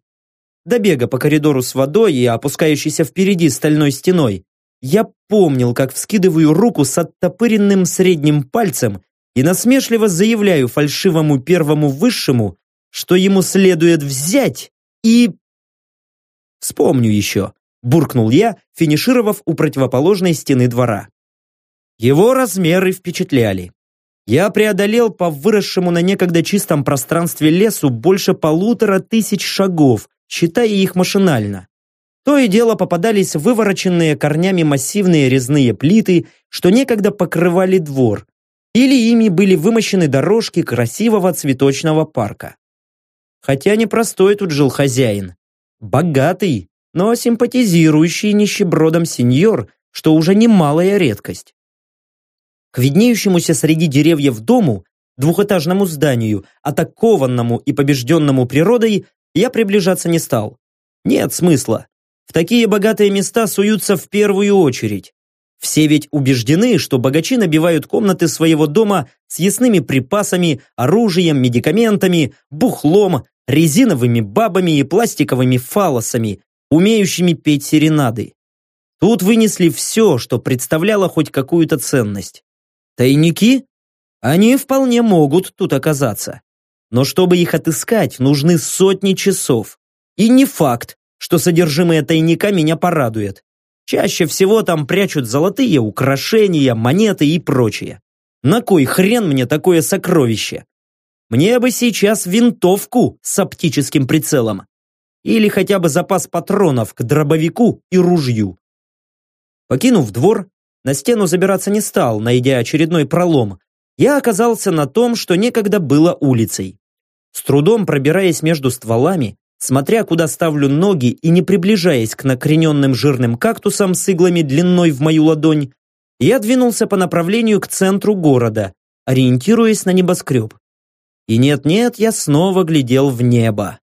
до бега по коридору с водой и опускающейся впереди стальной стеной, я помнил, как вскидываю руку с оттопыренным средним пальцем и насмешливо заявляю фальшивому первому высшему, что ему следует взять и... Вспомню еще, буркнул я, финишировав у противоположной стены двора. Его размеры впечатляли. Я преодолел по выросшему на некогда чистом пространстве лесу больше полутора тысяч шагов, считая их машинально. То и дело попадались вывороченные корнями массивные резные плиты, что некогда покрывали двор, или ими были вымощены дорожки красивого цветочного парка. Хотя непростой тут жил хозяин. Богатый, но симпатизирующий нищебродом сеньор, что уже немалая редкость. К виднеющемуся среди деревьев дому, двухэтажному зданию, атакованному и побежденному природой, я приближаться не стал. Нет смысла. В такие богатые места суются в первую очередь. Все ведь убеждены, что богачи набивают комнаты своего дома с ясными припасами, оружием, медикаментами, бухлом, резиновыми бабами и пластиковыми фалосами, умеющими петь серенады. Тут вынесли все, что представляло хоть какую-то ценность. Тайники? Они вполне могут тут оказаться. Но чтобы их отыскать, нужны сотни часов. И не факт, что содержимое тайника меня порадует. Чаще всего там прячут золотые украшения, монеты и прочее. На кой хрен мне такое сокровище? Мне бы сейчас винтовку с оптическим прицелом. Или хотя бы запас патронов к дробовику и ружью. Покинув двор, на стену забираться не стал, найдя очередной пролом, я оказался на том, что некогда было улицей. С трудом пробираясь между стволами, смотря куда ставлю ноги и не приближаясь к накрененным жирным кактусам с иглами длиной в мою ладонь, я двинулся по направлению к центру города, ориентируясь на небоскреб. И нет-нет, я снова глядел в небо.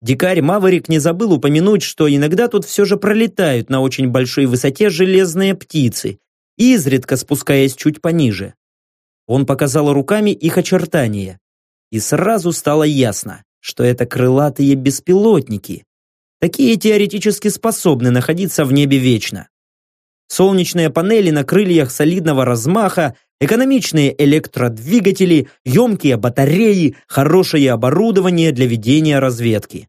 Дикарь Маварик не забыл упомянуть, что иногда тут все же пролетают на очень большой высоте железные птицы, изредка спускаясь чуть пониже. Он показал руками их очертания. И сразу стало ясно, что это крылатые беспилотники. Такие теоретически способны находиться в небе вечно. солнечные панели на крыльях солидного размаха, экономичные электродвигатели, емкие батареи, хорошее оборудование для ведения разведки.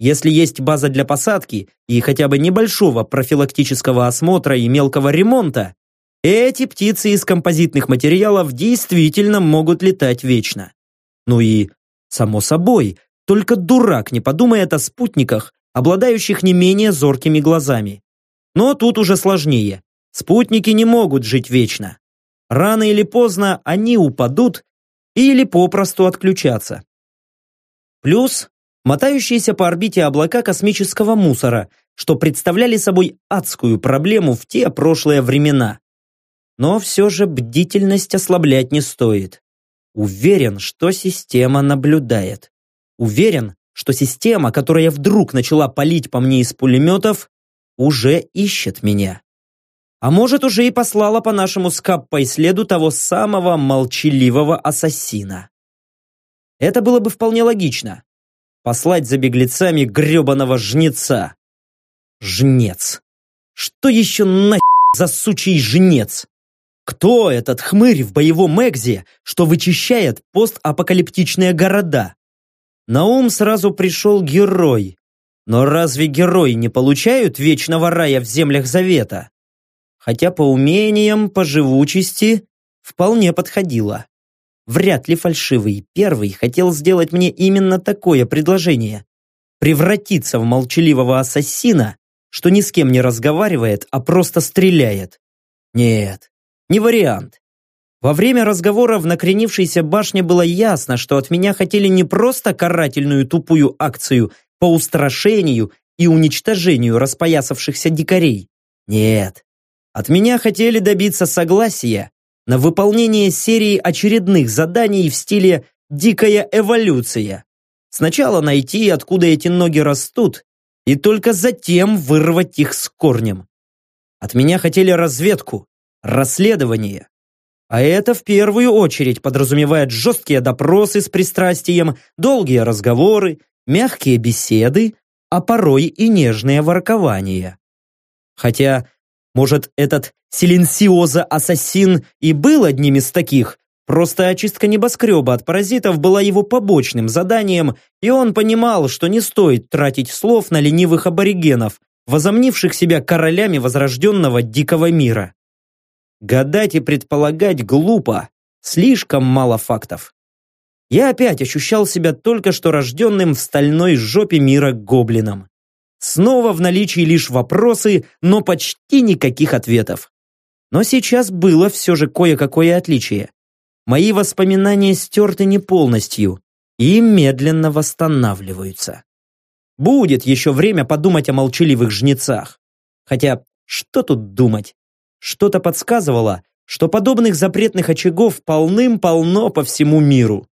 Если есть база для посадки и хотя бы небольшого профилактического осмотра и мелкого ремонта, эти птицы из композитных материалов действительно могут летать вечно. Ну и, само собой, только дурак не подумает о спутниках, обладающих не менее зоркими глазами. Но тут уже сложнее. Спутники не могут жить вечно. Рано или поздно они упадут или попросту отключатся. Плюс мотающиеся по орбите облака космического мусора, что представляли собой адскую проблему в те прошлые времена. Но все же бдительность ослаблять не стоит. Уверен, что система наблюдает. Уверен, что система, которая вдруг начала палить по мне из пулеметов, уже ищет меня. А может, уже и послала по нашему скап по следу того самого молчаливого ассасина. Это было бы вполне логично. Послать за беглецами гребаного жнеца. Жнец. Что еще на за сучий жнец? Кто этот хмырь в боевом экзе, что вычищает постапокалиптичные города? На ум сразу пришел герой. Но разве герои не получают вечного рая в землях Завета? Хотя по умениям, по живучести вполне подходило. Вряд ли фальшивый первый хотел сделать мне именно такое предложение. Превратиться в молчаливого ассасина, что ни с кем не разговаривает, а просто стреляет. Нет, не вариант. Во время разговора в накренившейся башне было ясно, что от меня хотели не просто карательную тупую акцию по устрашению и уничтожению распоясавшихся дикарей. Нет. От меня хотели добиться согласия на выполнение серии очередных заданий в стиле «дикая эволюция». Сначала найти, откуда эти ноги растут, и только затем вырвать их с корнем. От меня хотели разведку, расследование, а это в первую очередь подразумевает жесткие допросы с пристрастием, долгие разговоры, мягкие беседы, а порой и нежные воркования. Хотя, может, этот Силенсиоза-ассасин и был одним из таких, просто очистка небоскреба от паразитов была его побочным заданием, и он понимал, что не стоит тратить слов на ленивых аборигенов, возомнивших себя королями возрожденного дикого мира. Гадать и предполагать глупо, слишком мало фактов. Я опять ощущал себя только что рожденным в стальной жопе мира гоблином. Снова в наличии лишь вопросы, но почти никаких ответов. Но сейчас было все же кое-какое отличие. Мои воспоминания стерты не полностью и медленно восстанавливаются. Будет еще время подумать о молчаливых жнецах. Хотя, что тут думать? Что-то подсказывало, что подобных запретных очагов полным-полно по всему миру.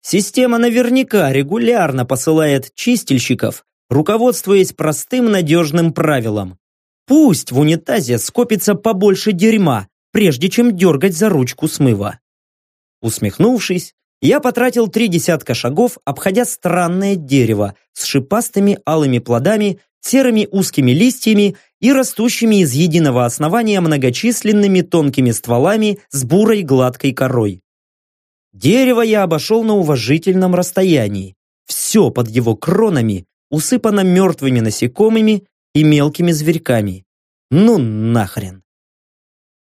Система наверняка регулярно посылает чистильщиков, руководствуясь простым надежным правилом. Пусть в унитазе скопится побольше дерьма, прежде чем дергать за ручку смыва. Усмехнувшись, я потратил три десятка шагов, обходя странное дерево с шипастыми алыми плодами, серыми узкими листьями и растущими из единого основания многочисленными тонкими стволами с бурой гладкой корой. Дерево я обошел на уважительном расстоянии. Все под его кронами усыпано мертвыми насекомыми и мелкими зверьками. Ну нахрен.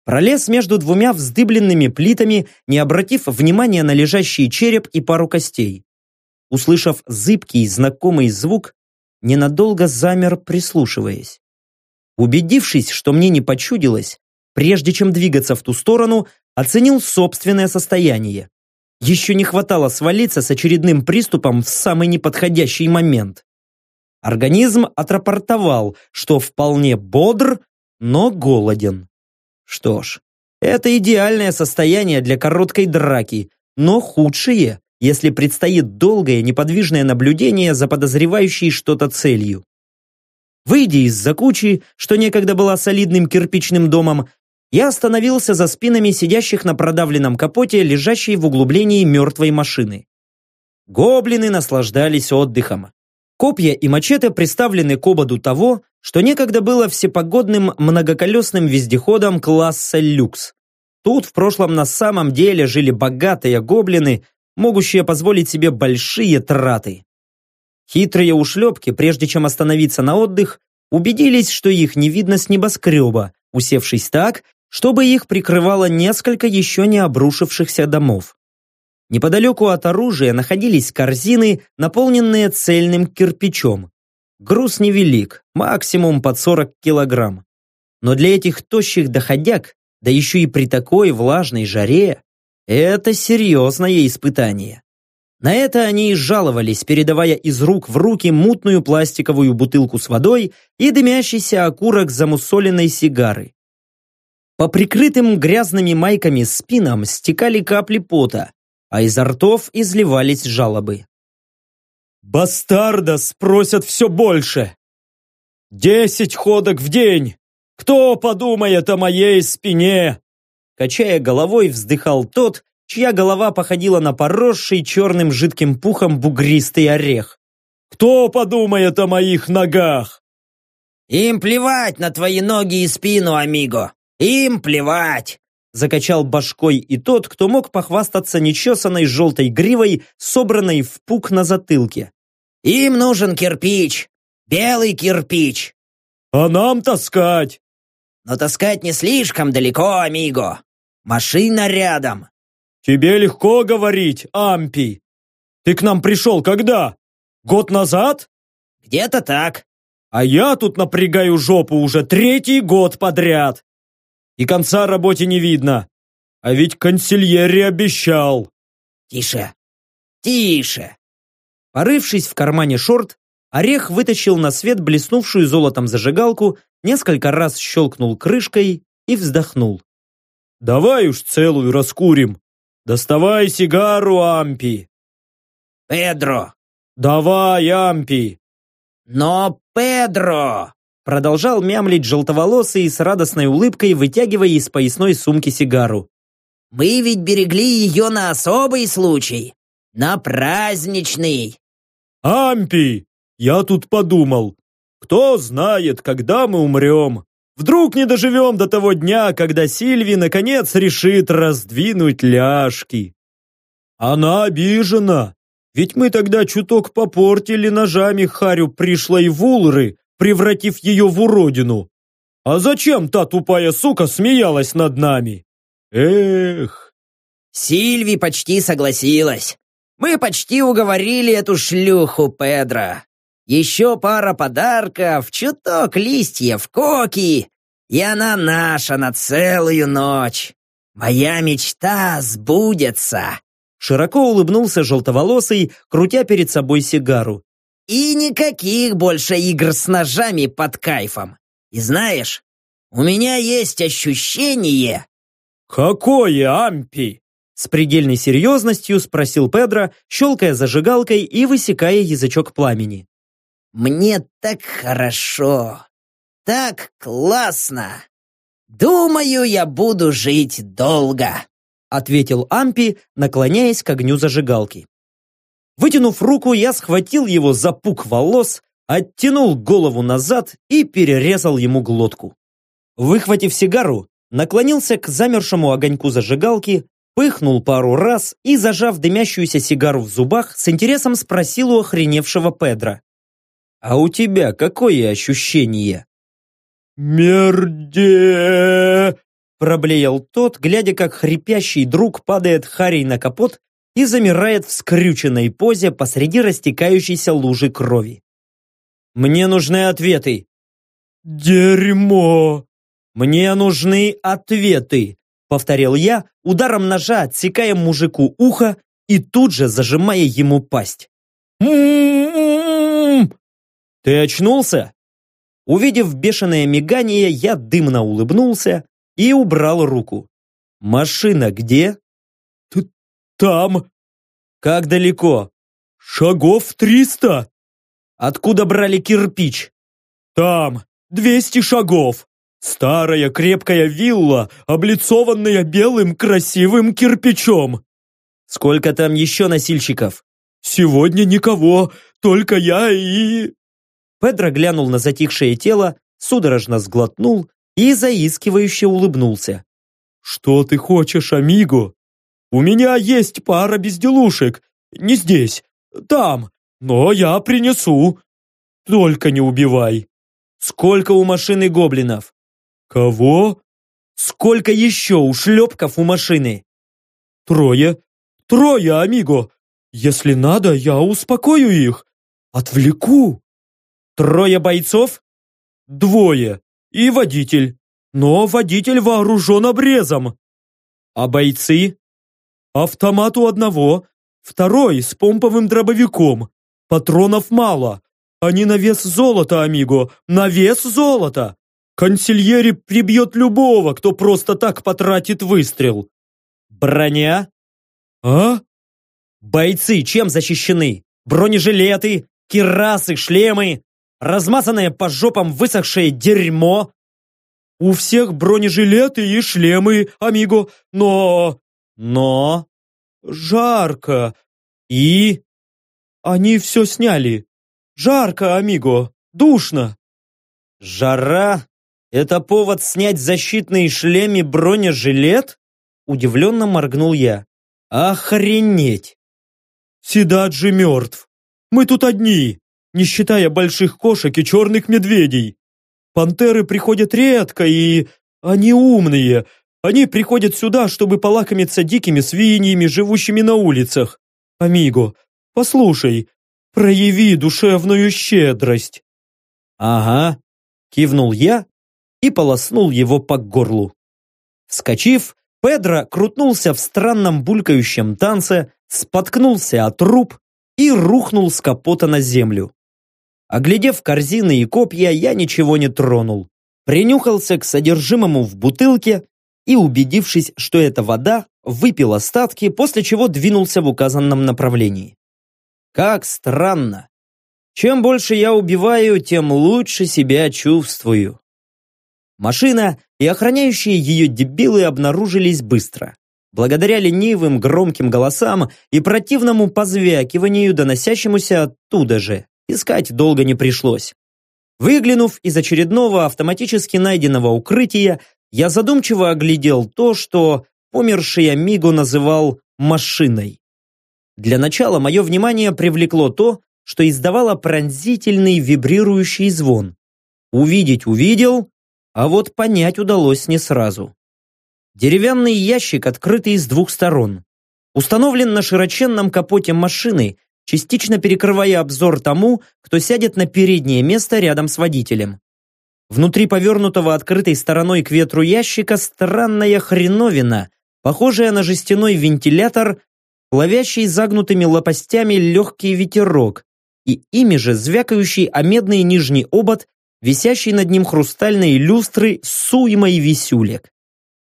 Пролез между двумя вздыбленными плитами, не обратив внимания на лежащий череп и пару костей. Услышав зыбкий знакомый звук, ненадолго замер, прислушиваясь. Убедившись, что мне не почудилось, прежде чем двигаться в ту сторону, оценил собственное состояние. Еще не хватало свалиться с очередным приступом в самый неподходящий момент. Организм отрапортовал, что вполне бодр, но голоден. Что ж, это идеальное состояние для короткой драки, но худшее, если предстоит долгое неподвижное наблюдение за подозревающей что-то целью. Выйдя из-за кучи, что некогда была солидным кирпичным домом, я остановился за спинами сидящих на продавленном капоте, лежащей в углублении мертвой машины. Гоблины наслаждались отдыхом. Копья и мачете приставлены к ободу того, что некогда было всепогодным многоколесным вездеходом класса люкс. Тут в прошлом на самом деле жили богатые гоблины, могущие позволить себе большие траты. Хитрые ушлепки, прежде чем остановиться на отдых, убедились, что их не видно с небоскреба, усевшись так, чтобы их прикрывало несколько еще не обрушившихся домов. Неподалеку от оружия находились корзины, наполненные цельным кирпичом. Груз невелик, максимум под 40 килограмм. Но для этих тощих доходяг, да еще и при такой влажной жаре, это серьезное испытание. На это они и жаловались, передавая из рук в руки мутную пластиковую бутылку с водой и дымящийся окурок замусоленной сигары. По прикрытым грязными майками спинам стекали капли пота, а изо ртов изливались жалобы. «Бастарда спросят все больше! Десять ходок в день! Кто подумает о моей спине?» Качая головой, вздыхал тот, чья голова походила на поросший черным жидким пухом бугристый орех. «Кто подумает о моих ногах?» «Им плевать на твои ноги и спину, амиго! Им плевать!» Закачал башкой и тот, кто мог похвастаться нечесанной желтой гривой, собранной в пук на затылке. «Им нужен кирпич! Белый кирпич!» «А нам таскать!» «Но таскать не слишком далеко, амиго! Машина рядом!» «Тебе легко говорить, Ампи! Ты к нам пришел когда? Год назад?» «Где-то так!» «А я тут напрягаю жопу уже третий год подряд!» И конца работе не видно. А ведь консильери обещал. Тише, тише. Порывшись в кармане шорт, Орех вытащил на свет блеснувшую золотом зажигалку, несколько раз щелкнул крышкой и вздохнул. «Давай уж целую раскурим. Доставай сигару, Ампи!» «Педро!» «Давай, Ампи!» «Но, Педро!» Продолжал мямлить желтоволосый с радостной улыбкой, вытягивая из поясной сумки сигару. «Мы ведь берегли ее на особый случай, на праздничный!» «Ампи, я тут подумал, кто знает, когда мы умрем. Вдруг не доживем до того дня, когда Сильви наконец решит раздвинуть ляжки. Она обижена, ведь мы тогда чуток попортили ножами Харю пришлой вулры, превратив ее в уродину. А зачем та тупая сука смеялась над нами? Эх. Сильви почти согласилась. Мы почти уговорили эту шлюху Педро. Еще пара подарков, чуток листьев, коки, и она наша на целую ночь. Моя мечта сбудется. Широко улыбнулся желтоволосый, крутя перед собой сигару. И никаких больше игр с ножами под кайфом. И знаешь, у меня есть ощущение... Какое, Ампи? С предельной серьезностью спросил Педро, щелкая зажигалкой и высекая язычок пламени. «Мне так хорошо, так классно. Думаю, я буду жить долго», ответил Ампи, наклоняясь к огню зажигалки. Вытянув руку, я схватил его за пук волос, оттянул голову назад и перерезал ему глотку. Выхватив сигару, наклонился к замершему огоньку зажигалки, пыхнул пару раз и, зажав дымящуюся сигару в зубах, с интересом спросил у охреневшего Педра. «А у тебя какое ощущение?» «Мерде!» проблеял тот, глядя, как хрипящий друг падает Харей на капот и замирает в скрюченной позе посреди растекающейся лужи крови. «Мне нужны ответы!» «Дерьмо!» «Мне нужны ответы!» Повторил я, ударом ножа отсекая мужику ухо и тут же зажимая ему пасть. «Ты очнулся?» Увидев бешеное мигание, я дымно улыбнулся и убрал руку. «Машина где?» Там. Как далеко? Шагов триста. Откуда брали кирпич? Там. Двести шагов. Старая крепкая вилла, облицованная белым красивым кирпичом. Сколько там еще носильщиков? Сегодня никого, только я и... Педро глянул на затихшее тело, судорожно сглотнул и заискивающе улыбнулся. «Что ты хочешь, амиго? У меня есть пара безделушек. Не здесь, там, но я принесу. Только не убивай». «Сколько у машины гоблинов?» «Кого?» «Сколько еще ушлепков у машины?» «Трое. Трое, амиго. Если надо, я успокою их. Отвлеку». «Трое бойцов?» «Двое. И водитель. Но водитель вооружен обрезом». «А бойцы?» «Автомат у одного, второй с помповым дробовиком. Патронов мало. Они на вес золота, амиго, на вес золота. Консильери прибьет любого, кто просто так потратит выстрел. Броня? А? Бойцы чем защищены? Бронежилеты, кирасы, шлемы, размазанное по жопам высохшее дерьмо? У всех бронежилеты и шлемы, амиго, но... Но... Жарко. И... Они все сняли. Жарко, амиго, душно. Жара — это повод снять защитный шлем и бронежилет? Удивленно моргнул я. Охренеть! Сидаджи мертв. Мы тут одни, не считая больших кошек и черных медведей. Пантеры приходят редко, и... Они умные. Они приходят сюда, чтобы полакомиться дикими свиньями, живущими на улицах. Амиго, послушай, прояви душевную щедрость. Ага, кивнул я и полоснул его по горлу. Вскочив, Педро крутнулся в странном булькающем танце, споткнулся от труп и рухнул с капота на землю. Оглядев корзины и копья, я ничего не тронул. Принюхался к содержимому в бутылке и, убедившись, что это вода, выпил остатки, после чего двинулся в указанном направлении. Как странно. Чем больше я убиваю, тем лучше себя чувствую. Машина и охраняющие ее дебилы обнаружились быстро. Благодаря ленивым громким голосам и противному позвякиванию, доносящемуся оттуда же, искать долго не пришлось. Выглянув из очередного автоматически найденного укрытия, я задумчиво оглядел то, что померший Амиго называл «машиной». Для начала мое внимание привлекло то, что издавало пронзительный вибрирующий звон. Увидеть увидел, а вот понять удалось не сразу. Деревянный ящик, открытый с двух сторон. Установлен на широченном капоте машины, частично перекрывая обзор тому, кто сядет на переднее место рядом с водителем. Внутри повернутого открытой стороной к ветру ящика странная хреновина, похожая на жестяной вентилятор, ловящий загнутыми лопастями легкий ветерок, и ими же звякающий о медный нижний обод, висящий над ним хрустальные люстры с уймой висюлек.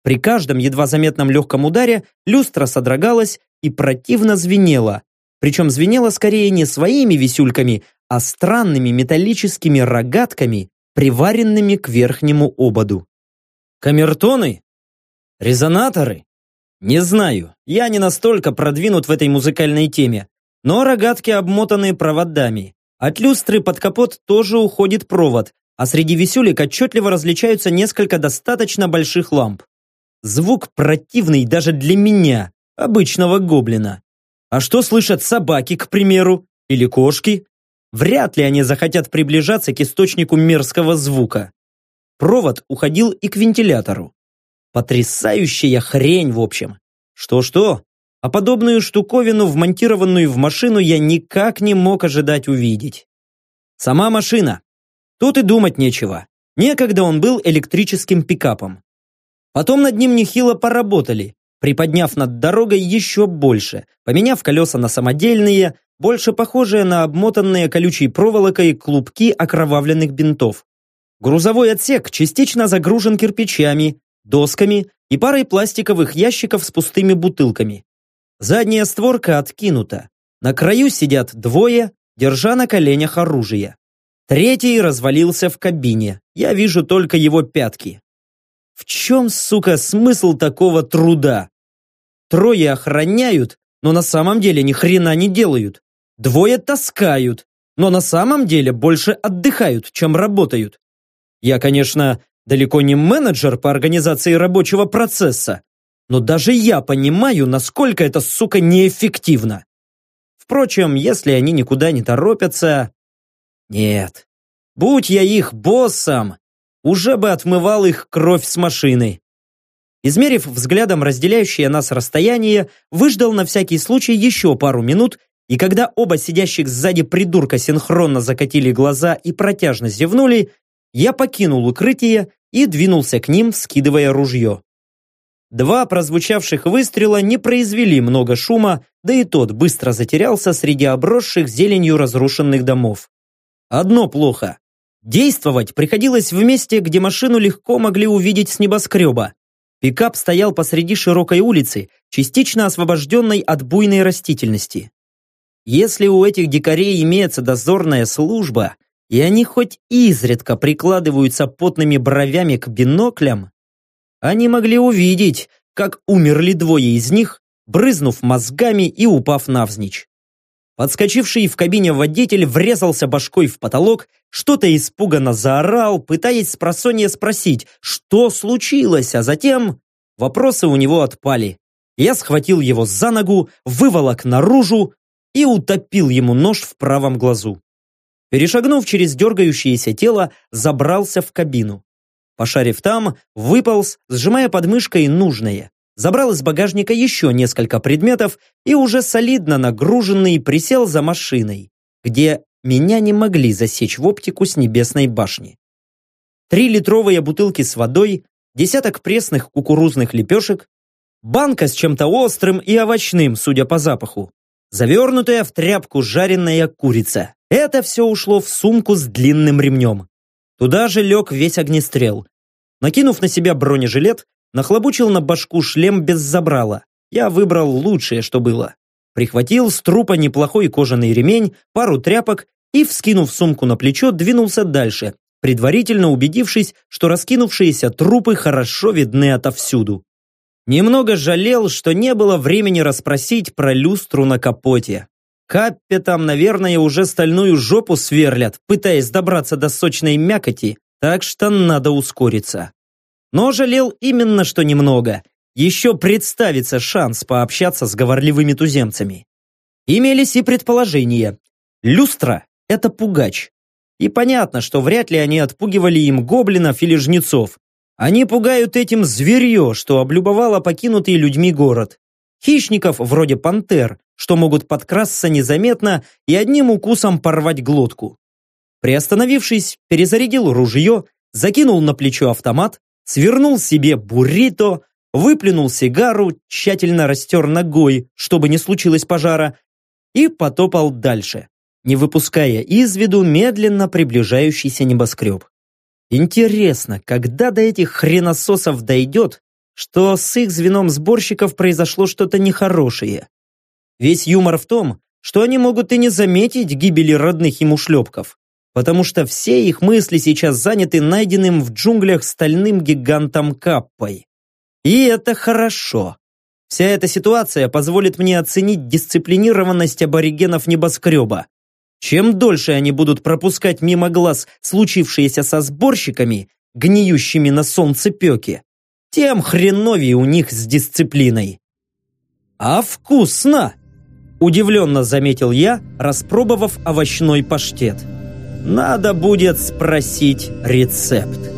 При каждом едва заметном легком ударе люстра содрогалась и противно звенела, причем звенела скорее не своими висюльками, а странными металлическими рогатками, приваренными к верхнему ободу. Камертоны? Резонаторы? Не знаю, я не настолько продвинут в этой музыкальной теме, но рогатки обмотаны проводами. От люстры под капот тоже уходит провод, а среди висюлек отчетливо различаются несколько достаточно больших ламп. Звук противный даже для меня, обычного гоблина. А что слышат собаки, к примеру, или кошки? Вряд ли они захотят приближаться к источнику мерзкого звука. Провод уходил и к вентилятору. Потрясающая хрень, в общем. Что-что, а подобную штуковину, вмонтированную в машину, я никак не мог ожидать увидеть. Сама машина. Тут и думать нечего. Некогда он был электрическим пикапом. Потом над ним нехило поработали, приподняв над дорогой еще больше, поменяв колеса на самодельные, больше похожие на обмотанные колючей проволокой клубки окровавленных бинтов. Грузовой отсек частично загружен кирпичами, досками и парой пластиковых ящиков с пустыми бутылками. Задняя створка откинута. На краю сидят двое, держа на коленях оружие. Третий развалился в кабине. Я вижу только его пятки. В чем, сука, смысл такого труда? Трое охраняют, но на самом деле ни хрена не делают. Двое таскают, но на самом деле больше отдыхают, чем работают. Я, конечно, далеко не менеджер по организации рабочего процесса, но даже я понимаю, насколько это, сука, неэффективно. Впрочем, если они никуда не торопятся... Нет. Будь я их боссом, уже бы отмывал их кровь с машины. Измерив взглядом разделяющее нас расстояние, выждал на всякий случай еще пару минут, и когда оба сидящих сзади придурка синхронно закатили глаза и протяжно зевнули, я покинул укрытие и двинулся к ним, скидывая ружье. Два прозвучавших выстрела не произвели много шума, да и тот быстро затерялся среди обросших зеленью разрушенных домов. Одно плохо. Действовать приходилось в месте, где машину легко могли увидеть с небоскреба. Пикап стоял посреди широкой улицы, частично освобожденной от буйной растительности. Если у этих дикарей имеется дозорная служба, и они хоть изредка прикладываются потными бровями к биноклям, они могли увидеть, как умерли двое из них, брызнув мозгами и упав навзничь. Подскочивший в кабине водитель врезался башкой в потолок, что-то испуганно заорал, пытаясь с просонья спросить, что случилось, а затем вопросы у него отпали. Я схватил его за ногу, выволок наружу и утопил ему нож в правом глазу. Перешагнув через дергающееся тело, забрался в кабину. Пошарив там, выполз, сжимая подмышкой нужное. Забрал из багажника еще несколько предметов и уже солидно нагруженный присел за машиной, где меня не могли засечь в оптику с небесной башни. Три литровые бутылки с водой, десяток пресных кукурузных лепешек, банка с чем-то острым и овощным, судя по запаху, завернутая в тряпку жареная курица. Это все ушло в сумку с длинным ремнем. Туда же лег весь огнестрел. Накинув на себя бронежилет, нахлобучил на башку шлем без забрала. Я выбрал лучшее, что было. Прихватил с трупа неплохой кожаный ремень, пару тряпок и, вскинув сумку на плечо, двинулся дальше, предварительно убедившись, что раскинувшиеся трупы хорошо видны отовсюду. Немного жалел, что не было времени расспросить про люстру на капоте. Каппе там, наверное, уже стальную жопу сверлят, пытаясь добраться до сочной мякоти, так что надо ускориться. Но жалел именно что немного. Еще представится шанс пообщаться с говорливыми туземцами. Имелись и предположения. Люстра – это пугач. И понятно, что вряд ли они отпугивали им гоблинов или жнецов. Они пугают этим зверье, что облюбовало покинутый людьми город. Хищников вроде пантер, что могут подкрасться незаметно и одним укусом порвать глотку. Приостановившись, перезарядил ружье, закинул на плечо автомат, свернул себе буррито, выплюнул сигару, тщательно растер ногой, чтобы не случилось пожара, и потопал дальше, не выпуская из виду медленно приближающийся небоскреб. Интересно, когда до этих хренососов дойдет, что с их звеном сборщиков произошло что-то нехорошее. Весь юмор в том, что они могут и не заметить гибели родных ему шлепков, потому что все их мысли сейчас заняты найденным в джунглях стальным гигантом Каппой. И это хорошо. Вся эта ситуация позволит мне оценить дисциплинированность аборигенов небоскреба. Чем дольше они будут пропускать мимо глаз случившееся со сборщиками, гниющими на солнцепеке, тем хреновее у них с дисциплиной. А вкусно! Удивленно заметил я, распробовав овощной паштет. Надо будет спросить рецепт.